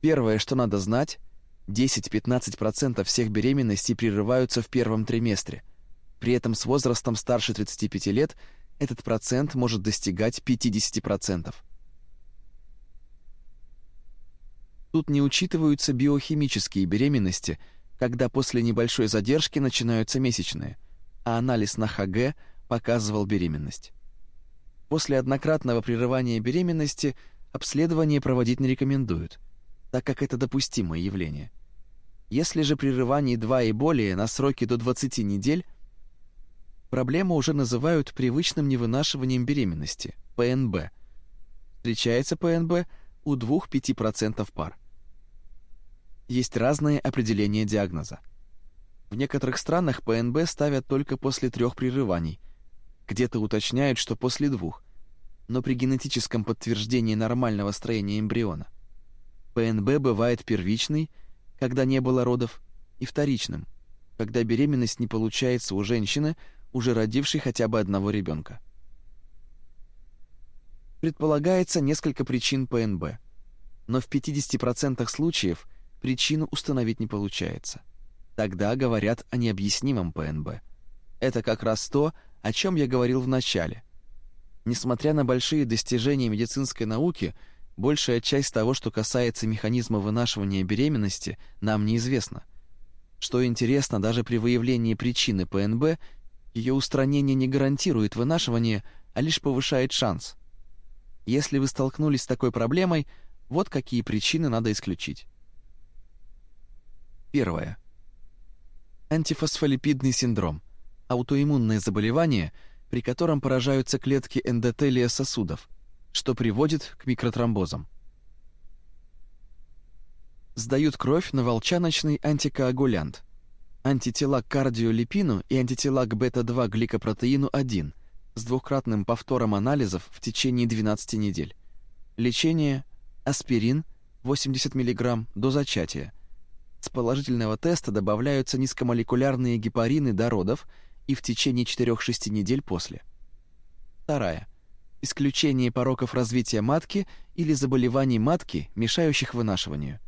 Speaker 1: Первое, что надо знать, 10-15% всех беременностей прерываются в первом триместре. При этом с возрастом старше 35 лет этот процент может достигать 50%. Тут не учитываются биохимические беременности, когда после небольшой задержки начинаются месячные, а анализ на ХГ показывал беременность. После однократного прерывания беременности обследование проводить не рекомендуют, так как это допустимое явление. Если же прерываний 2 и более на сроки до 20 недель, проблему уже называют привычным невынашиванием беременности, ПНБ. Встречается ПНБ у 2-5% пар. Есть разные определения диагноза. В некоторых странах ПНБ ставят только после трех прерываний, где-то уточняют, что после двух, но при генетическом подтверждении нормального строения эмбриона. ПНБ бывает первичный – когда не было родов, и вторичным, когда беременность не получается у женщины, уже родившей хотя бы одного ребенка. Предполагается несколько причин ПНБ, но в 50% случаев причину установить не получается. Тогда говорят о необъяснимом ПНБ. Это как раз то, о чем я говорил в начале. Несмотря на большие достижения медицинской науки, Большая часть того, что касается механизма вынашивания беременности, нам неизвестна. Что интересно, даже при выявлении причины ПНБ ее устранение не гарантирует вынашивание, а лишь повышает шанс. Если вы столкнулись с такой проблемой, вот какие причины надо исключить. Первое. Антифосфолипидный синдром – аутоиммунное заболевание, при котором поражаются клетки эндотелия сосудов – что приводит к микротромбозам. Сдают кровь на волчаночный антикоагулянт, антитела к кардиолипину и антитела к бета-2 гликопротеину 1 с двукратным повтором анализов в течение 12 недель. Лечение аспирин 80 мг до зачатия. С положительного теста добавляются низкомолекулярные гепарины до родов и в течение 4-6 недель после. Вторая исключение пороков развития матки или заболеваний матки, мешающих вынашиванию.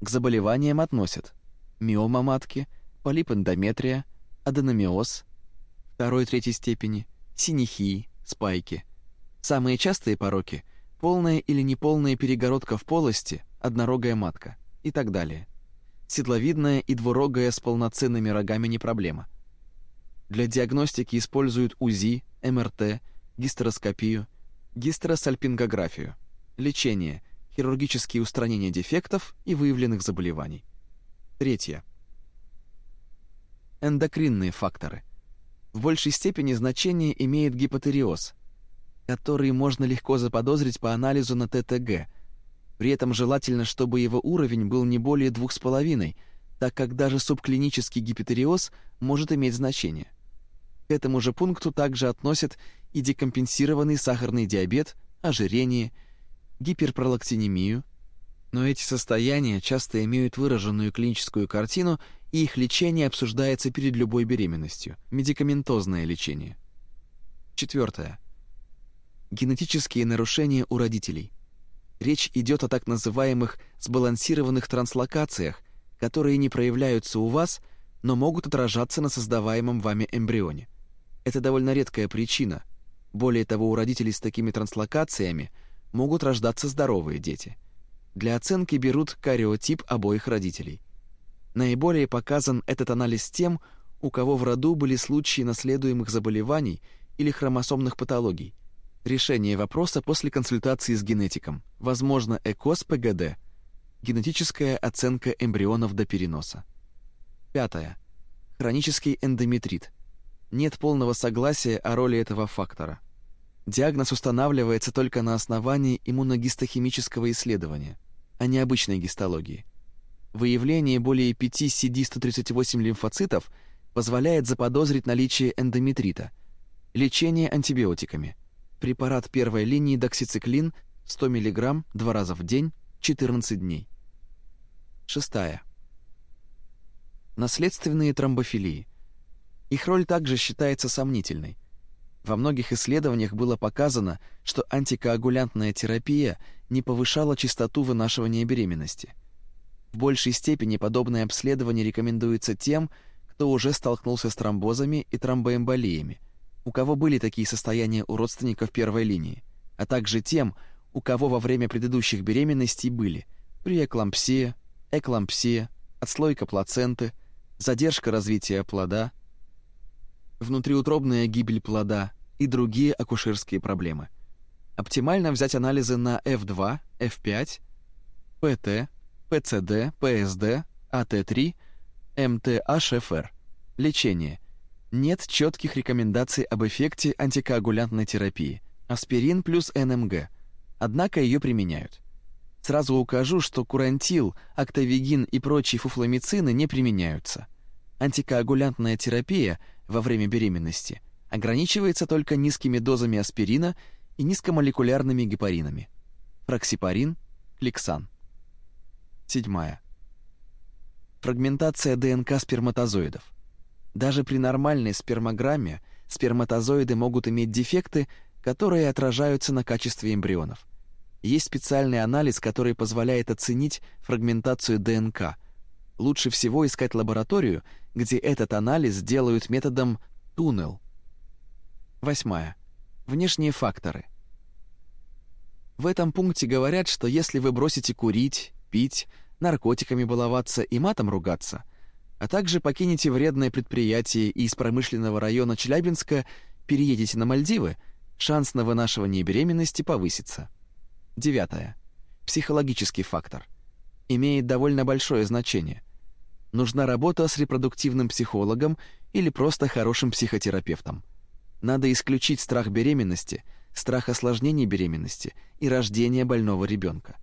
Speaker 1: К заболеваниям относят миома матки, полип эндометрия, аденомиоз второй-третьей степени, синихии, спайки. Самые частые пороки – полная или неполная перегородка в полости, однорогая матка и так далее. Седловидная и двурогая с полноценными рогами не проблема. Для диагностики используют УЗИ, МРТ, гистероскопию,
Speaker 2: Гистеросальпингографию. Лечение. Хирургические устранения дефектов и выявленных заболеваний. Третье. Эндокринные факторы. В большей степени значение имеет гипотериоз, который можно легко заподозрить по анализу на ТТГ. При этом желательно, чтобы его уровень был не более 2,5, так как даже субклинический гипотериоз может иметь значение. К этому же пункту также относят и декомпенсированный сахарный диабет, ожирение, гиперпролактинемию, но эти состояния часто имеют выраженную клиническую картину, и их лечение обсуждается перед любой беременностью, медикаментозное лечение. Четвертое. Генетические нарушения у родителей. Речь идет о так называемых сбалансированных транслокациях, которые не проявляются у вас, но могут отражаться на создаваемом вами эмбрионе. Это довольно редкая причина. Более того, у родителей с такими транслокациями могут рождаться здоровые дети. Для оценки берут кариотип обоих родителей. Наиболее показан этот анализ тем, у кого в роду были случаи наследуемых заболеваний или хромосомных патологий. Решение вопроса после консультации с генетиком. Возможно, ЭКОС ПГД. Генетическая оценка эмбрионов до переноса. Пятое. Хронический эндометрит нет полного согласия о роли этого фактора. Диагноз устанавливается только на основании иммуногистохимического исследования, а не обычной гистологии. Выявление более 5 CD138 лимфоцитов позволяет заподозрить наличие эндометрита. Лечение антибиотиками. Препарат первой линии доксициклин 100 мг два раза в день 14 дней. Шестая. Наследственные тромбофилии – их роль также считается сомнительной. Во многих исследованиях было показано, что антикоагулянтная терапия не повышала частоту вынашивания беременности. В большей степени подобное обследование рекомендуется тем, кто уже столкнулся с тромбозами и тромбоэмболиями, у кого были такие состояния у родственников первой линии, а также тем, у кого во время предыдущих беременностей были преэклампсия, эклампсия, отслойка плаценты, задержка развития плода – внутриутробная гибель плода и другие акушерские проблемы. Оптимально взять анализы на F2, F5, ПТ, ПЦД, ПСД, АТ3, МТHFR. Лечение. Нет четких рекомендаций об эффекте антикоагулянтной терапии. Аспирин плюс НМГ. Однако ее применяют. Сразу укажу, что курантил, актовигин и прочие фуфламицины не применяются. Антикоагулянтная терапия – во время беременности ограничивается только низкими дозами аспирина и низкомолекулярными гепаринами. Проксипарин, кликсан. Седьмая. Фрагментация ДНК сперматозоидов. Даже при нормальной спермограмме сперматозоиды могут иметь дефекты, которые отражаются на качестве эмбрионов. Есть специальный анализ, который позволяет оценить фрагментацию ДНК. Лучше всего искать лабораторию, где этот анализ делают методом туннел. Восьмая. Внешние факторы. В этом пункте говорят, что если вы бросите курить, пить, наркотиками баловаться и матом ругаться, а также покинете вредное предприятие и из промышленного района Челябинска переедете на Мальдивы, шанс на вынашивание беременности повысится. Девятое. Психологический фактор. Имеет довольно большое значение нужна работа с репродуктивным психологом или просто хорошим психотерапевтом. Надо исключить страх беременности, страх осложнений беременности и рождения больного ребенка,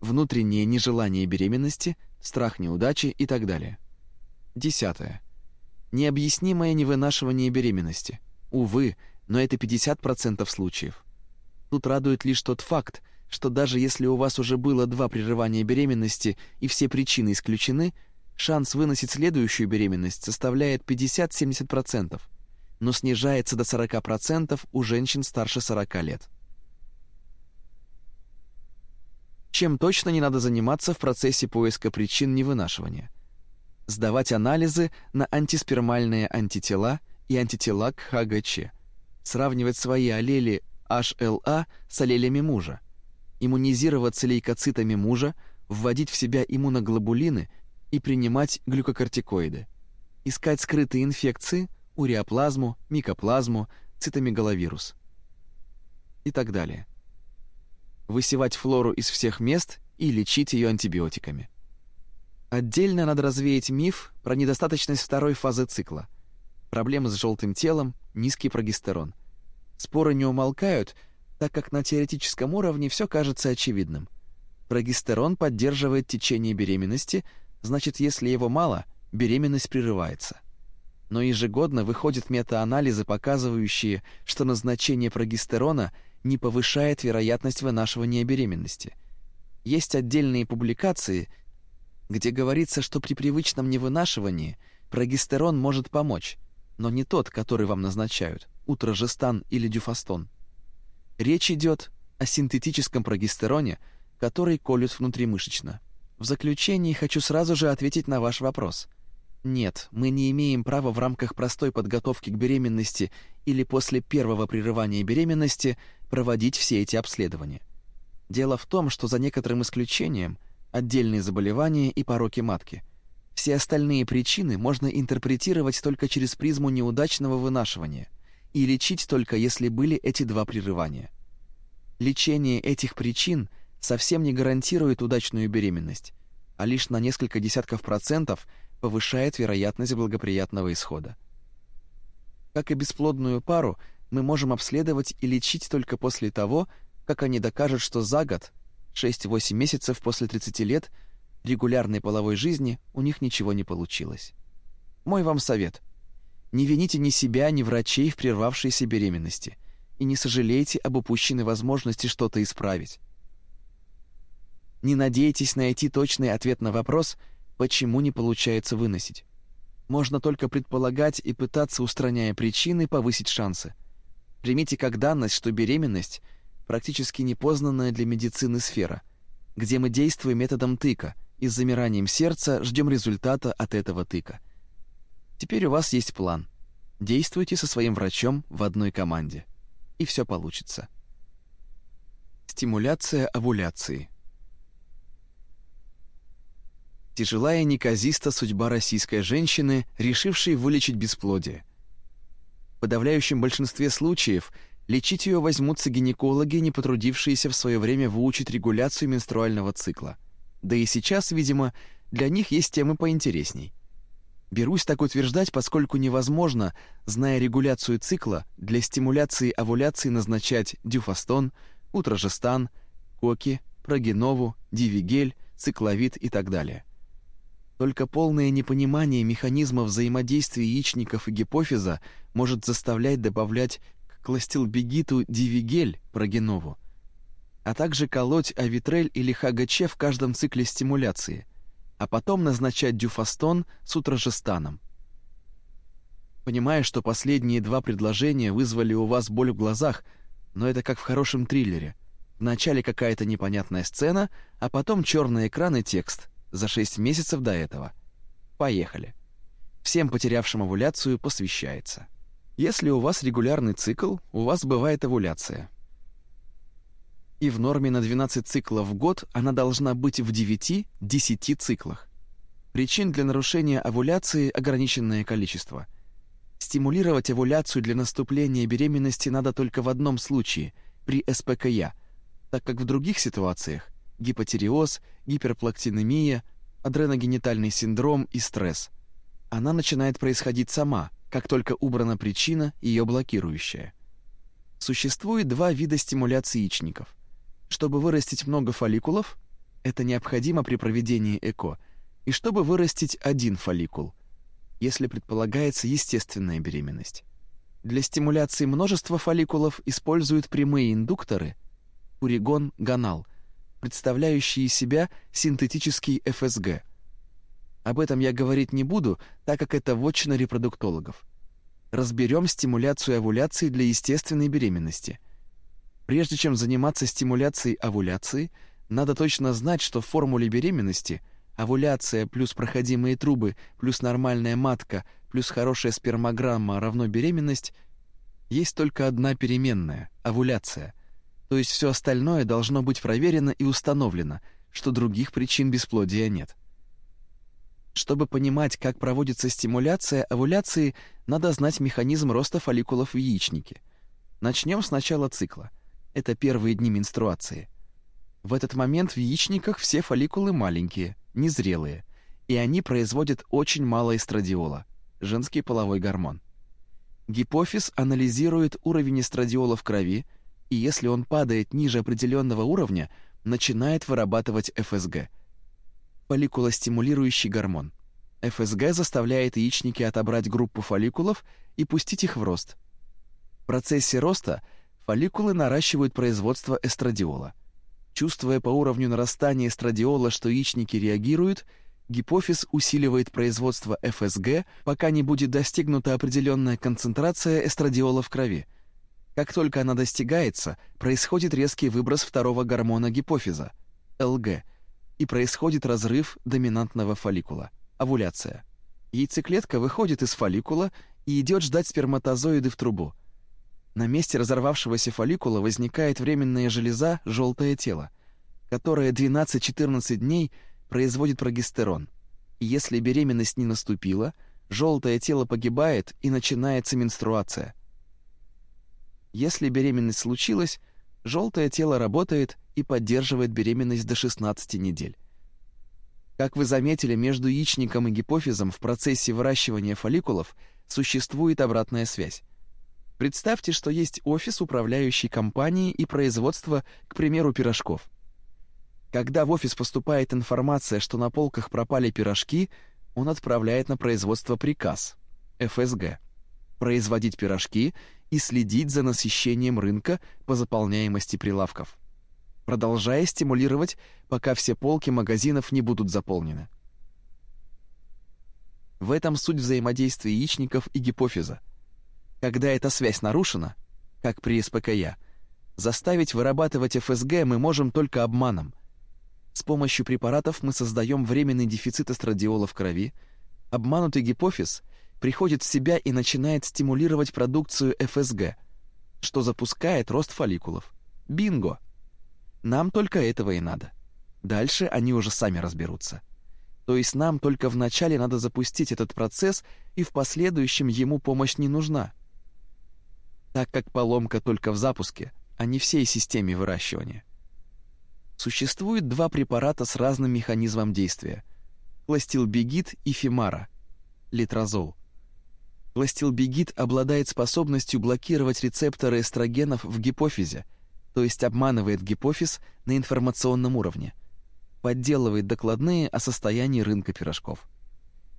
Speaker 2: внутреннее нежелание беременности, страх неудачи и так далее. Десятое. Необъяснимое невынашивание беременности. Увы, но это 50% случаев. Тут радует лишь тот факт, что даже если у вас уже было два прерывания беременности и все причины исключены – шанс выносить следующую беременность составляет 50-70%, но снижается до 40% у женщин старше 40 лет. Чем точно не надо заниматься в процессе поиска причин невынашивания? Сдавать анализы на антиспермальные антитела и антитела к ХГЧ, сравнивать свои аллели HLA с аллелями мужа, иммунизироваться лейкоцитами мужа, вводить в себя иммуноглобулины и принимать глюкокортикоиды. Искать скрытые инфекции, уреоплазму, микоплазму, цитомегаловирус и так далее. высевать флору из всех мест и лечить ее антибиотиками. Отдельно надо развеять миф про недостаточность второй фазы цикла. Проблемы с желтым телом, низкий прогестерон. Споры не умолкают, так как на теоретическом уровне все кажется очевидным. Прогестерон поддерживает течение беременности, значит, если его мало, беременность прерывается. Но ежегодно выходят метаанализы, показывающие, что назначение прогестерона не повышает вероятность вынашивания беременности. Есть отдельные публикации, где говорится, что при привычном невынашивании прогестерон может помочь, но не тот, который вам назначают, утрожестан или дюфастон. Речь идет о синтетическом прогестероне, который колют внутримышечно. В заключении хочу сразу же ответить на ваш вопрос. Нет, мы не имеем права в рамках простой подготовки к беременности или после первого прерывания беременности проводить все эти обследования. Дело в том, что за некоторым исключением – отдельные заболевания и пороки матки. Все остальные причины можно интерпретировать только через призму неудачного вынашивания и лечить только если были эти два прерывания. Лечение этих причин совсем не гарантирует удачную беременность, а лишь на несколько десятков процентов повышает вероятность благоприятного исхода. Как и бесплодную пару, мы можем обследовать и лечить только после того, как они докажут, что за год 6-8 месяцев после 30 лет регулярной половой жизни у них ничего не получилось. Мой вам совет. Не вините ни себя, ни врачей в прервавшейся беременности и не сожалейте об упущенной возможности что-то исправить. Не надейтесь найти точный ответ на вопрос, почему не получается выносить. Можно только предполагать и пытаться, устраняя причины, повысить шансы. Примите как данность, что беременность — практически непознанная для медицины сфера, где мы действуем методом тыка и с замиранием сердца ждем результата от этого тыка. Теперь у вас есть план. Действуйте со своим врачом в одной команде, и все получится. Стимуляция овуляции. Тяжелая неказиста судьба российской женщины, решившей вылечить бесплодие. В подавляющем большинстве случаев – Лечить ее возьмутся гинекологи, не потрудившиеся в свое время выучить регуляцию менструального цикла. Да и сейчас, видимо, для них есть темы поинтересней. Берусь так утверждать, поскольку невозможно, зная регуляцию цикла, для стимуляции овуляции назначать дюфастон, утрожестан, коки, прогенову, дивигель, цикловид и так далее. Только полное непонимание механизма взаимодействия яичников и гипофиза может заставлять добавлять кластилбегиту дивигель прогенову, а также колоть авитрель или ХГЧ в каждом цикле стимуляции, а потом назначать дюфастон с утрожестаном. Понимаю, что последние два предложения вызвали у вас боль в глазах, но это как в хорошем триллере. Вначале какая-то непонятная сцена, а потом черный экран и текст за 6 месяцев до этого. Поехали. Всем потерявшим овуляцию посвящается. Если у вас регулярный цикл, у вас бывает овуляция. И в норме на 12 циклов в год она должна быть в 9-10 циклах. Причин для нарушения овуляции ограниченное количество. Стимулировать овуляцию для наступления беременности надо только в одном случае при СПКЯ, так как в других ситуациях гипотиреоз, гиперплактинемия, адреногенитальный синдром и стресс. Она начинает происходить сама, как только убрана причина, ее блокирующая. Существует два вида стимуляции яичников. Чтобы вырастить много фолликулов, это необходимо при проведении ЭКО, и чтобы вырастить один фолликул, если предполагается естественная беременность. Для стимуляции множества фолликулов используют прямые индукторы уригон-ганал, представляющие себя синтетический ФСГ – об этом я говорить не буду, так как это вотчина репродуктологов. Разберем стимуляцию овуляции для естественной беременности. Прежде чем заниматься стимуляцией овуляции, надо точно знать, что в формуле беременности овуляция плюс проходимые трубы плюс нормальная матка плюс хорошая спермограмма равно беременность есть только одна переменная овуляция. То есть все остальное должно быть проверено и установлено, что других причин бесплодия нет. Чтобы понимать, как проводится стимуляция овуляции, надо знать механизм роста фолликулов в яичнике. Начнем с начала цикла. Это первые дни менструации. В этот момент в яичниках все фолликулы маленькие, незрелые, и они производят очень мало эстрадиола, женский половой гормон. Гипофиз анализирует уровень эстрадиола в крови, и если он падает ниже определенного уровня, начинает вырабатывать ФСГ – фолликулостимулирующий гормон. ФСГ заставляет яичники отобрать группу фолликулов и пустить их в рост. В процессе роста фолликулы наращивают производство эстрадиола. Чувствуя по уровню нарастания эстрадиола, что яичники реагируют, гипофиз усиливает производство ФСГ, пока не будет достигнута определенная концентрация эстрадиола в крови. Как только она достигается, происходит резкий выброс второго гормона гипофиза ЛГ, и происходит разрыв доминантного фолликула овуляция. Яйцеклетка выходит из фолликула и идет ждать сперматозоиды в трубу. На месте разорвавшегося фолликула возникает временная железа желтое тело, которое 12-14 дней производит прогестерон. И если беременность не наступила, желтое тело погибает и начинается менструация. Если беременность случилась, желтое тело работает и поддерживает беременность до 16 недель. Как вы заметили, между яичником и гипофизом в процессе выращивания фолликулов существует обратная связь. Представьте, что есть офис управляющей компании и производства, к примеру, пирожков. Когда в офис поступает информация, что на полках пропали пирожки, он отправляет на производство приказ ФСГ производить пирожки и следить за насыщением рынка по заполняемости прилавков продолжая стимулировать, пока все полки магазинов не будут заполнены. В этом суть взаимодействия яичников и гипофиза. Когда эта связь нарушена, как при СПКЯ, заставить вырабатывать ФСГ мы можем только обманом. С помощью препаратов мы создаем временный дефицит эстрадиола в крови, обманутый гипофиз приходит в себя и начинает стимулировать продукцию ФСГ, что запускает рост фолликулов. Бинго! Нам только этого и надо. Дальше они уже сами разберутся. То есть нам только вначале надо запустить этот процесс, и в последующем ему помощь не нужна. Так как поломка только в запуске, а не всей системе выращивания. Существует два препарата с разным механизмом действия: кластилбегид и фимара, литрозол. Кластилбегид обладает способностью блокировать рецепторы эстрогенов в гипофизе – то есть обманывает гипофиз на информационном уровне, подделывает докладные о состоянии рынка пирожков.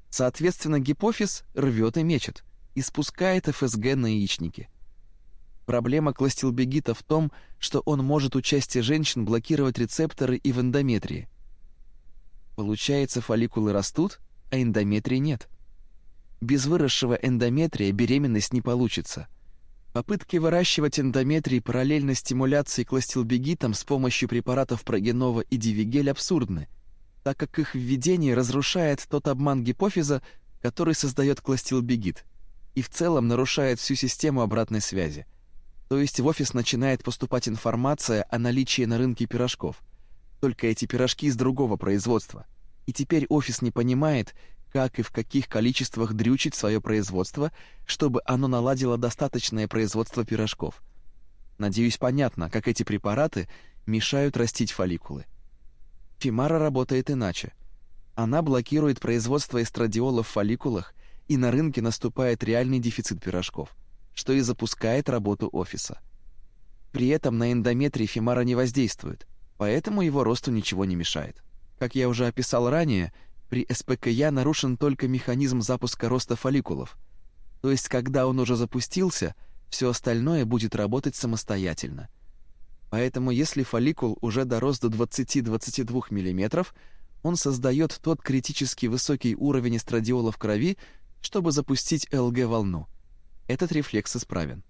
Speaker 2: Соответственно, гипофиз рвет и мечет, и спускает ФСГ на яичники. Проблема кластилбегита в том, что он может у части женщин блокировать рецепторы и в эндометрии. Получается, фолликулы растут, а эндометрии нет. Без выросшего эндометрия беременность не получится – Попытки выращивать эндометрий параллельно стимуляции кластилбегитом с помощью препаратов прогенова и дивигель абсурдны, так как их введение разрушает тот обман гипофиза, который создает кластилбегит, и в целом нарушает всю систему обратной связи. То есть в офис начинает поступать информация о наличии на рынке пирожков. Только эти пирожки из другого производства. И теперь офис не понимает, как и в каких количествах дрючить свое производство, чтобы оно наладило достаточное производство пирожков. Надеюсь, понятно, как эти препараты мешают растить фолликулы. Фимара работает иначе. Она блокирует производство эстрадиола в фолликулах, и на рынке наступает реальный дефицит пирожков, что и запускает работу офиса. При этом на эндометрий фимара не воздействует, поэтому его росту ничего не мешает. Как я уже описал ранее, при СПКЯ нарушен только механизм запуска роста фолликулов. То есть, когда он уже запустился, все остальное будет работать самостоятельно. Поэтому если фолликул уже дорос до 20-22 мм, он создает тот критически высокий уровень эстрадиола в крови, чтобы запустить ЛГ-волну. Этот рефлекс исправен.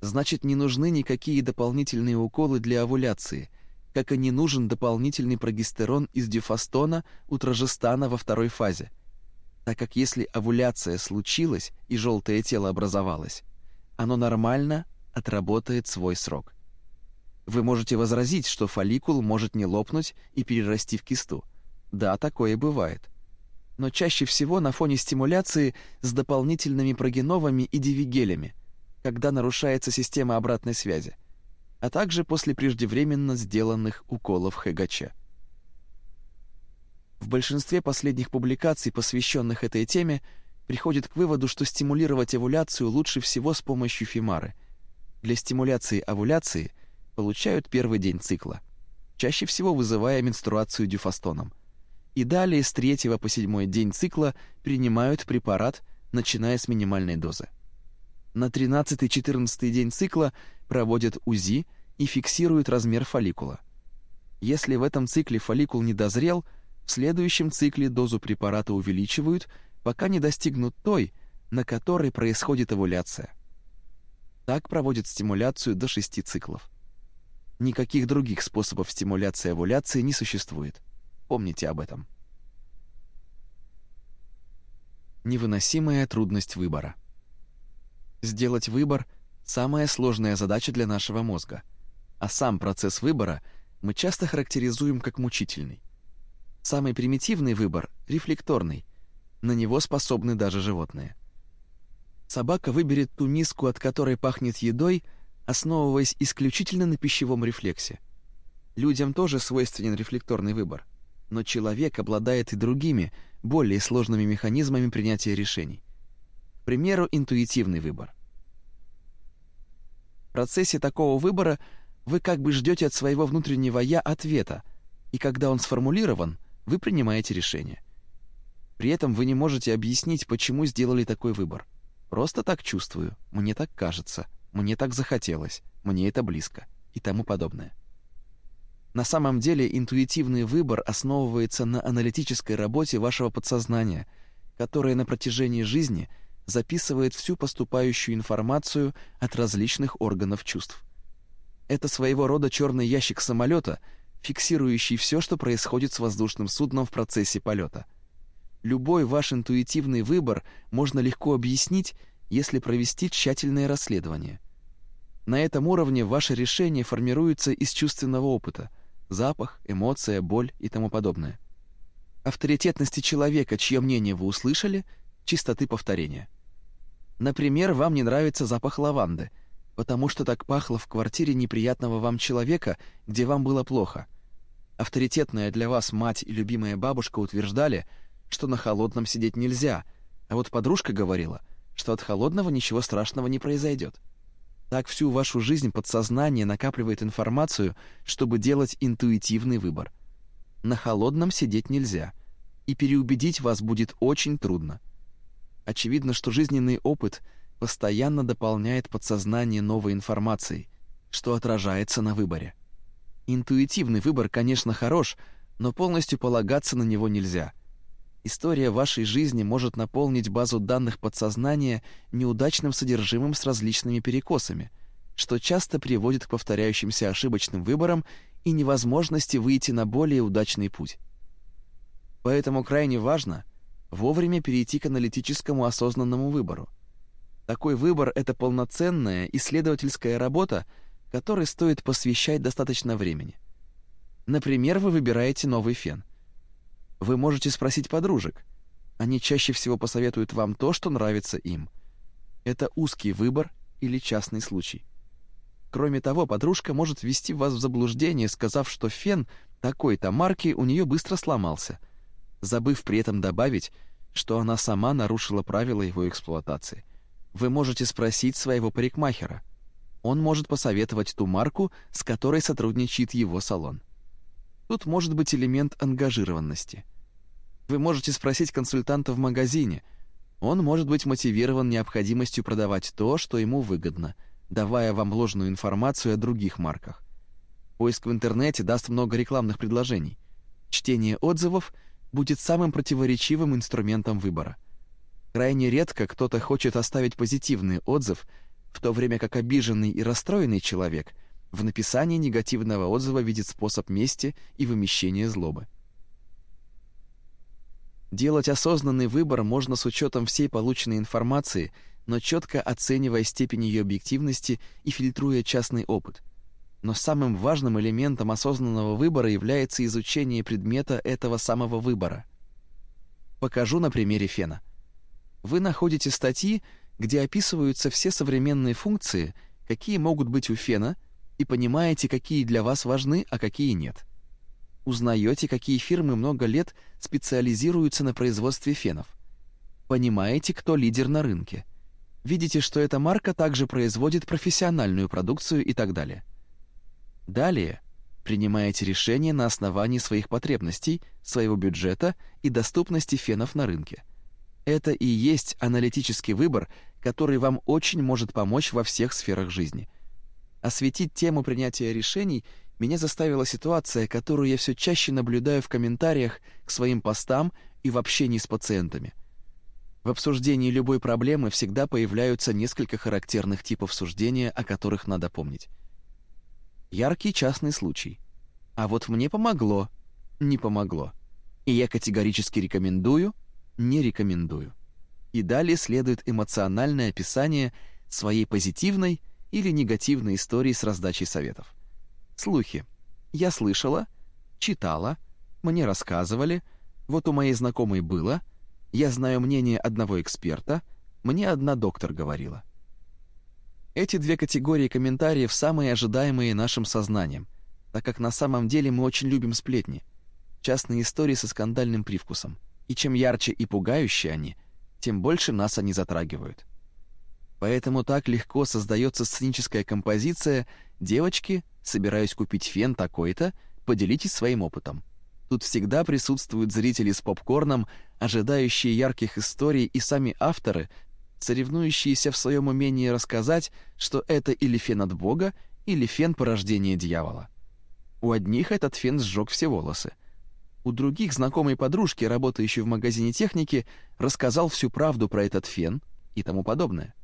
Speaker 2: Значит, не нужны никакие дополнительные уколы для овуляции – как и не нужен дополнительный прогестерон из дюфастона у трожестана во второй фазе, так как если овуляция случилась и желтое тело образовалось, оно нормально отработает свой срок. Вы можете возразить, что фолликул может не лопнуть и перерасти в кисту. Да, такое бывает. Но чаще всего на фоне стимуляции с дополнительными прогеновами и дивигелями, когда нарушается система обратной связи.
Speaker 1: А также после преждевременно сделанных уколов ХГЧ. В большинстве последних публикаций, посвященных этой теме, приходит к выводу, что стимулировать овуляцию лучше всего с помощью фимары. Для стимуляции овуляции получают первый день цикла, чаще всего вызывая менструацию дюфастоном. И далее с третьего по седьмой день цикла принимают препарат, начиная с минимальной дозы. На 13-14 день цикла проводят УЗИ и фиксируют размер фолликула. Если в этом цикле фолликул не дозрел, в следующем цикле дозу препарата увеличивают, пока не достигнут той, на которой происходит овуляция. Так проводят стимуляцию до 6 циклов. Никаких других способов стимуляции овуляции не существует. Помните об этом. Невыносимая трудность выбора. Сделать выбор — самая сложная задача для нашего мозга, а сам процесс выбора мы часто характеризуем как мучительный. Самый примитивный выбор — рефлекторный, на него способны даже животные. Собака выберет ту миску, от которой пахнет едой, основываясь исключительно на пищевом рефлексе. Людям тоже свойственен рефлекторный выбор, но человек обладает и другими, более сложными механизмами принятия решений. К примеру, интуитивный выбор. В процессе такого выбора вы как бы ждете от своего внутреннего «я» ответа, и когда он сформулирован, вы принимаете решение. При этом вы не можете объяснить, почему сделали такой выбор. Просто так чувствую, мне так кажется, мне так захотелось, мне это близко и тому подобное. На самом деле интуитивный выбор основывается на аналитической работе вашего подсознания, которое на протяжении жизни – записывает всю поступающую информацию от различных органов чувств. Это своего рода черный ящик самолета, фиксирующий все, что происходит с воздушным судном в процессе полета. Любой ваш интуитивный выбор можно легко объяснить, если провести тщательное расследование. На этом уровне ваше решение формируется из чувственного опыта: запах, эмоция, боль и тому подобное. Авторитетности человека, чье мнение вы услышали, чистоты повторения. Например, вам не нравится запах лаванды, потому что так пахло в квартире неприятного вам человека, где вам было плохо. Авторитетная для вас мать и любимая бабушка утверждали, что на холодном сидеть нельзя, а вот подружка говорила, что от холодного ничего страшного не произойдет. Так всю вашу жизнь подсознание накапливает информацию, чтобы делать интуитивный выбор. На холодном сидеть нельзя, и переубедить вас будет очень трудно. Очевидно, что жизненный опыт постоянно дополняет подсознание новой информацией, что отражается на выборе. Интуитивный выбор, конечно, хорош, но полностью полагаться на него нельзя. История вашей жизни может наполнить базу данных подсознания неудачным содержимым с различными перекосами, что часто приводит к повторяющимся ошибочным выборам и невозможности выйти на более удачный путь. Поэтому крайне важно — вовремя перейти к аналитическому осознанному выбору. Такой выбор — это полноценная исследовательская работа, которой стоит посвящать достаточно времени. Например, вы выбираете новый фен. Вы можете спросить подружек. Они чаще всего посоветуют вам то, что нравится им. Это узкий выбор или частный случай. Кроме того, подружка может ввести вас в заблуждение, сказав, что фен такой-то марки у нее быстро сломался — забыв при этом добавить, что она сама нарушила правила его эксплуатации. Вы можете спросить своего парикмахера. Он может посоветовать ту марку, с которой сотрудничает его салон. Тут может быть элемент ангажированности. Вы можете спросить консультанта в магазине. Он может быть мотивирован необходимостью продавать то, что ему выгодно, давая вам ложную информацию о других марках. Поиск в интернете даст много рекламных предложений. Чтение отзывов — будет самым противоречивым инструментом выбора. Крайне редко кто-то хочет оставить позитивный отзыв, в то время как обиженный и расстроенный человек в написании негативного отзыва видит способ мести и вымещения злобы. Делать осознанный выбор можно с учетом всей полученной информации, но четко оценивая степень ее объективности и фильтруя частный опыт – но самым важным элементом осознанного выбора является изучение предмета этого самого выбора. Покажу на примере фена. Вы находите статьи, где описываются все современные функции, какие могут быть у фена, и понимаете, какие для вас важны, а какие нет. Узнаете, какие фирмы много лет специализируются на производстве фенов. Понимаете, кто лидер на рынке. Видите, что эта марка также производит профессиональную продукцию и так далее. Далее принимаете решения на основании своих потребностей, своего бюджета и доступности фенов на рынке. Это и есть аналитический выбор, который вам очень может помочь во всех сферах жизни. Осветить тему принятия решений меня заставила ситуация, которую я все чаще наблюдаю в комментариях к своим постам и в общении с пациентами. В обсуждении любой проблемы всегда появляются несколько характерных типов суждения, о которых надо помнить. Яркий частный случай. А вот мне помогло, не помогло. И я категорически рекомендую, не рекомендую. И далее следует эмоциональное описание своей позитивной или негативной истории с раздачей советов. Слухи. Я слышала, читала, мне рассказывали, вот у моей знакомой было, я знаю мнение одного эксперта, мне одна доктор говорила. Эти две категории комментариев самые ожидаемые нашим сознанием, так как на самом деле мы очень любим сплетни, частные истории со скандальным привкусом. И чем ярче и пугающе они, тем больше нас они затрагивают. Поэтому так легко создается сценическая композиция «Девочки, собираюсь купить фен такой-то, поделитесь своим опытом». Тут всегда присутствуют зрители с попкорном, ожидающие ярких историй и сами авторы, соревнующиеся в своем умении рассказать, что это или фен от Бога, или фен порождения дьявола. У одних этот фен сжег все волосы. У других знакомой подружки, работающей в магазине техники, рассказал всю правду про этот фен и тому подобное.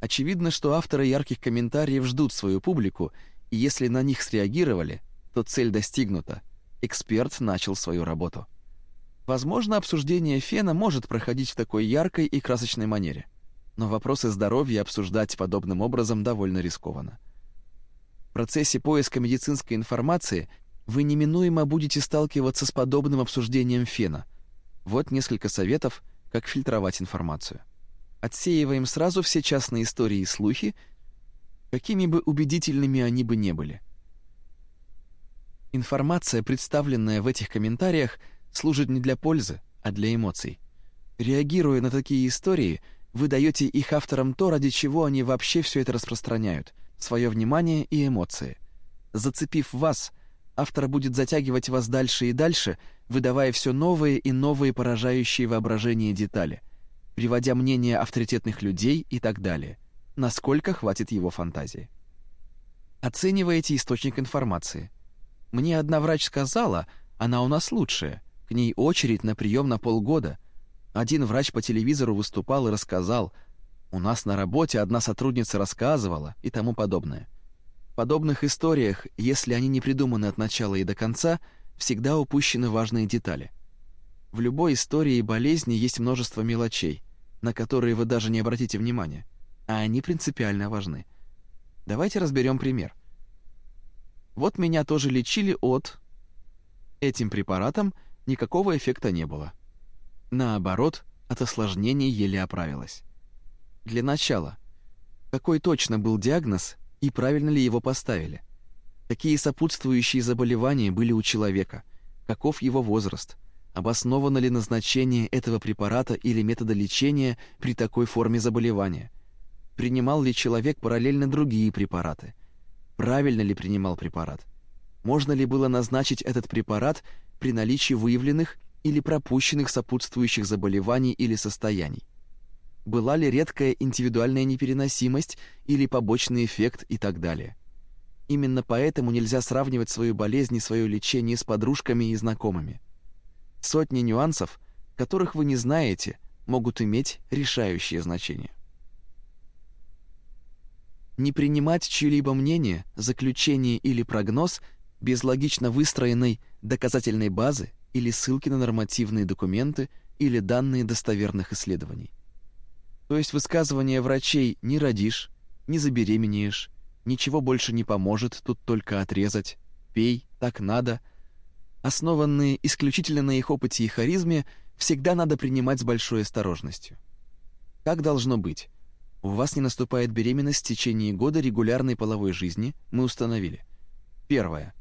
Speaker 1: Очевидно, что авторы ярких комментариев ждут свою публику, и если на них среагировали, то цель достигнута. Эксперт начал свою работу. Возможно, обсуждение фена может проходить в такой яркой и красочной манере, но вопросы здоровья обсуждать подобным образом довольно рискованно. В процессе поиска медицинской информации вы неминуемо будете сталкиваться с подобным обсуждением фена. Вот несколько советов, как фильтровать информацию. Отсеиваем сразу все частные истории и слухи, какими бы убедительными они бы не были. Информация, представленная в этих комментариях – служит не для пользы, а для эмоций. Реагируя на такие истории, вы даете их авторам то, ради чего они вообще все это распространяют, свое внимание и эмоции. Зацепив вас, автор будет затягивать вас дальше и дальше, выдавая все новые и новые поражающие воображение детали, приводя мнения авторитетных людей и так далее, насколько хватит его фантазии. Оцениваете источник информации. Мне одна врач сказала, она у нас лучшая. К ней очередь на прием на полгода. Один врач по телевизору выступал и рассказал. У нас на работе одна сотрудница рассказывала и тому подобное. В подобных историях, если они не придуманы от начала и до конца, всегда упущены важные детали. В любой истории болезни есть множество мелочей, на которые вы даже не обратите внимания, а они принципиально важны. Давайте разберем пример. Вот меня тоже лечили от этим препаратом никакого эффекта не было. Наоборот, от осложнений еле оправилась. Для начала, какой точно был диагноз и правильно ли его поставили? Какие сопутствующие заболевания были у человека? Каков его возраст? Обосновано ли назначение этого препарата или метода лечения при такой форме заболевания? Принимал ли человек параллельно другие препараты? Правильно ли принимал препарат? Можно ли было назначить этот препарат при наличии выявленных или пропущенных сопутствующих заболеваний или состояний. Была ли редкая индивидуальная непереносимость или побочный эффект и так далее. Именно поэтому нельзя сравнивать свою болезнь и свое лечение с подружками и знакомыми. Сотни нюансов, которых вы не знаете, могут иметь решающее значение. Не принимать чье-либо мнение, заключение или прогноз без логично выстроенной доказательной базы или ссылки на нормативные документы или данные достоверных исследований. То есть высказывания врачей «не родишь», «не забеременеешь», «ничего больше не поможет, тут только отрезать», «пей», «так надо», основанные исключительно на их опыте и харизме, всегда надо принимать с большой осторожностью. Как должно быть? У вас не наступает беременность в течение года регулярной половой жизни, мы установили. Первое.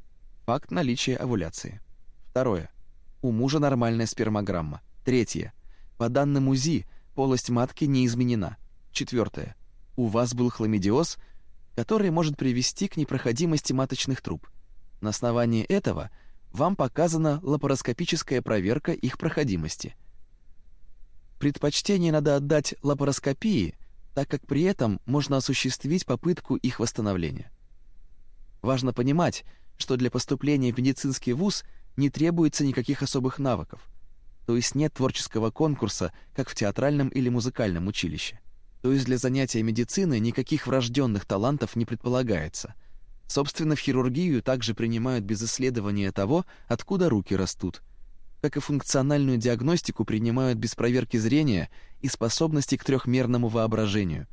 Speaker 1: Факт наличия овуляции. Второе. У мужа нормальная спермограмма. Третье. По данным УЗИ, полость матки не изменена. Четвертое. У вас был хламидиоз, который может привести к непроходимости маточных труб. На основании этого вам показана лапароскопическая проверка их проходимости. Предпочтение надо отдать лапароскопии, так как при этом можно осуществить попытку их восстановления. Важно понимать, что для поступления в медицинский вуз – не требуется никаких особых навыков. То есть нет творческого конкурса, как в театральном или музыкальном училище. То есть для занятия медициной никаких врожденных талантов не предполагается. Собственно, в хирургию также принимают без исследования того, откуда руки растут. Как и функциональную диагностику принимают без проверки зрения и способности к трехмерному воображению.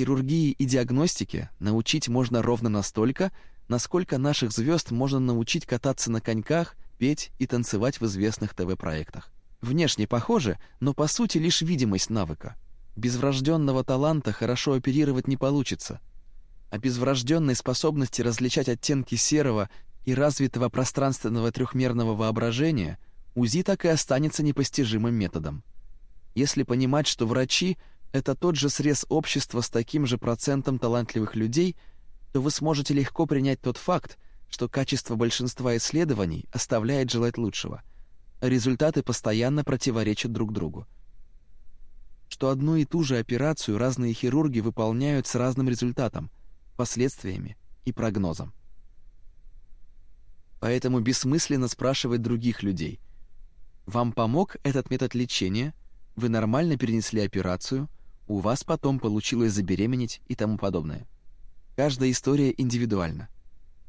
Speaker 1: Хирургии и диагностике научить можно ровно настолько, насколько наших звезд можно научить кататься на коньках, петь и танцевать в известных ТВ-проектах. Внешне похоже, но по сути лишь видимость навыка. Без врожденного таланта хорошо оперировать не получится. А без врожденной способности различать оттенки серого и развитого пространственного трехмерного воображения УЗИ так и останется непостижимым методом. Если понимать, что врачи — это тот же срез общества с таким же процентом талантливых людей — то вы сможете легко принять тот факт, что качество большинства исследований оставляет желать лучшего. результаты постоянно противоречат друг другу. Что одну и ту же операцию разные хирурги выполняют с разным результатом, последствиями и прогнозом. Поэтому бессмысленно спрашивать других людей. Вам помог этот метод лечения? Вы нормально перенесли операцию? У вас потом получилось забеременеть и тому подобное. Каждая история индивидуальна,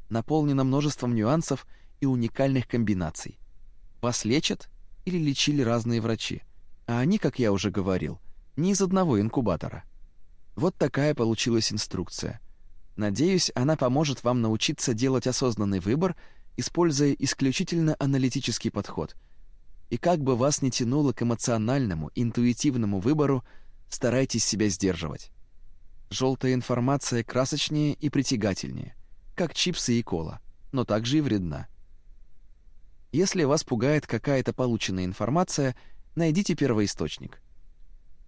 Speaker 1: наполнена множеством нюансов и уникальных комбинаций. Вас лечат или лечили разные врачи, а они, как я уже говорил, не из одного инкубатора. Вот такая получилась инструкция. Надеюсь, она поможет вам научиться делать осознанный выбор, используя исключительно аналитический подход. И как бы вас ни тянуло к эмоциональному, интуитивному выбору, старайтесь себя сдерживать. Желтая информация красочнее и притягательнее, как чипсы и кола, но также и вредна. Если вас пугает какая-то полученная информация, найдите первоисточник.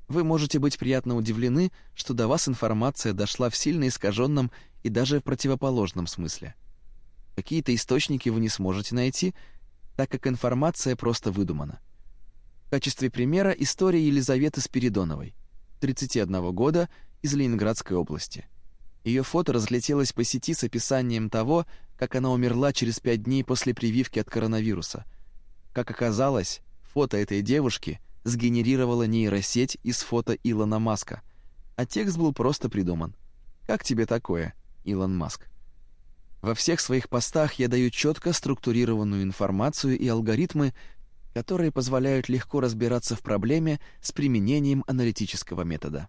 Speaker 1: Вы можете быть приятно удивлены, что до вас информация дошла в сильно искаженном и даже в противоположном смысле. Какие-то источники вы не сможете найти, так как информация просто выдумана. В качестве примера история Елизаветы Спиридоновой, 31 года, из Ленинградской области. Ее фото разлетелось по сети с описанием того, как она умерла через пять дней после прививки от коронавируса. Как оказалось, фото этой девушки сгенерировала нейросеть из фото Илона Маска, а текст был просто придуман. Как тебе такое, Илон Маск? Во всех своих постах я даю четко структурированную информацию и алгоритмы, которые позволяют легко разбираться в проблеме с применением аналитического метода.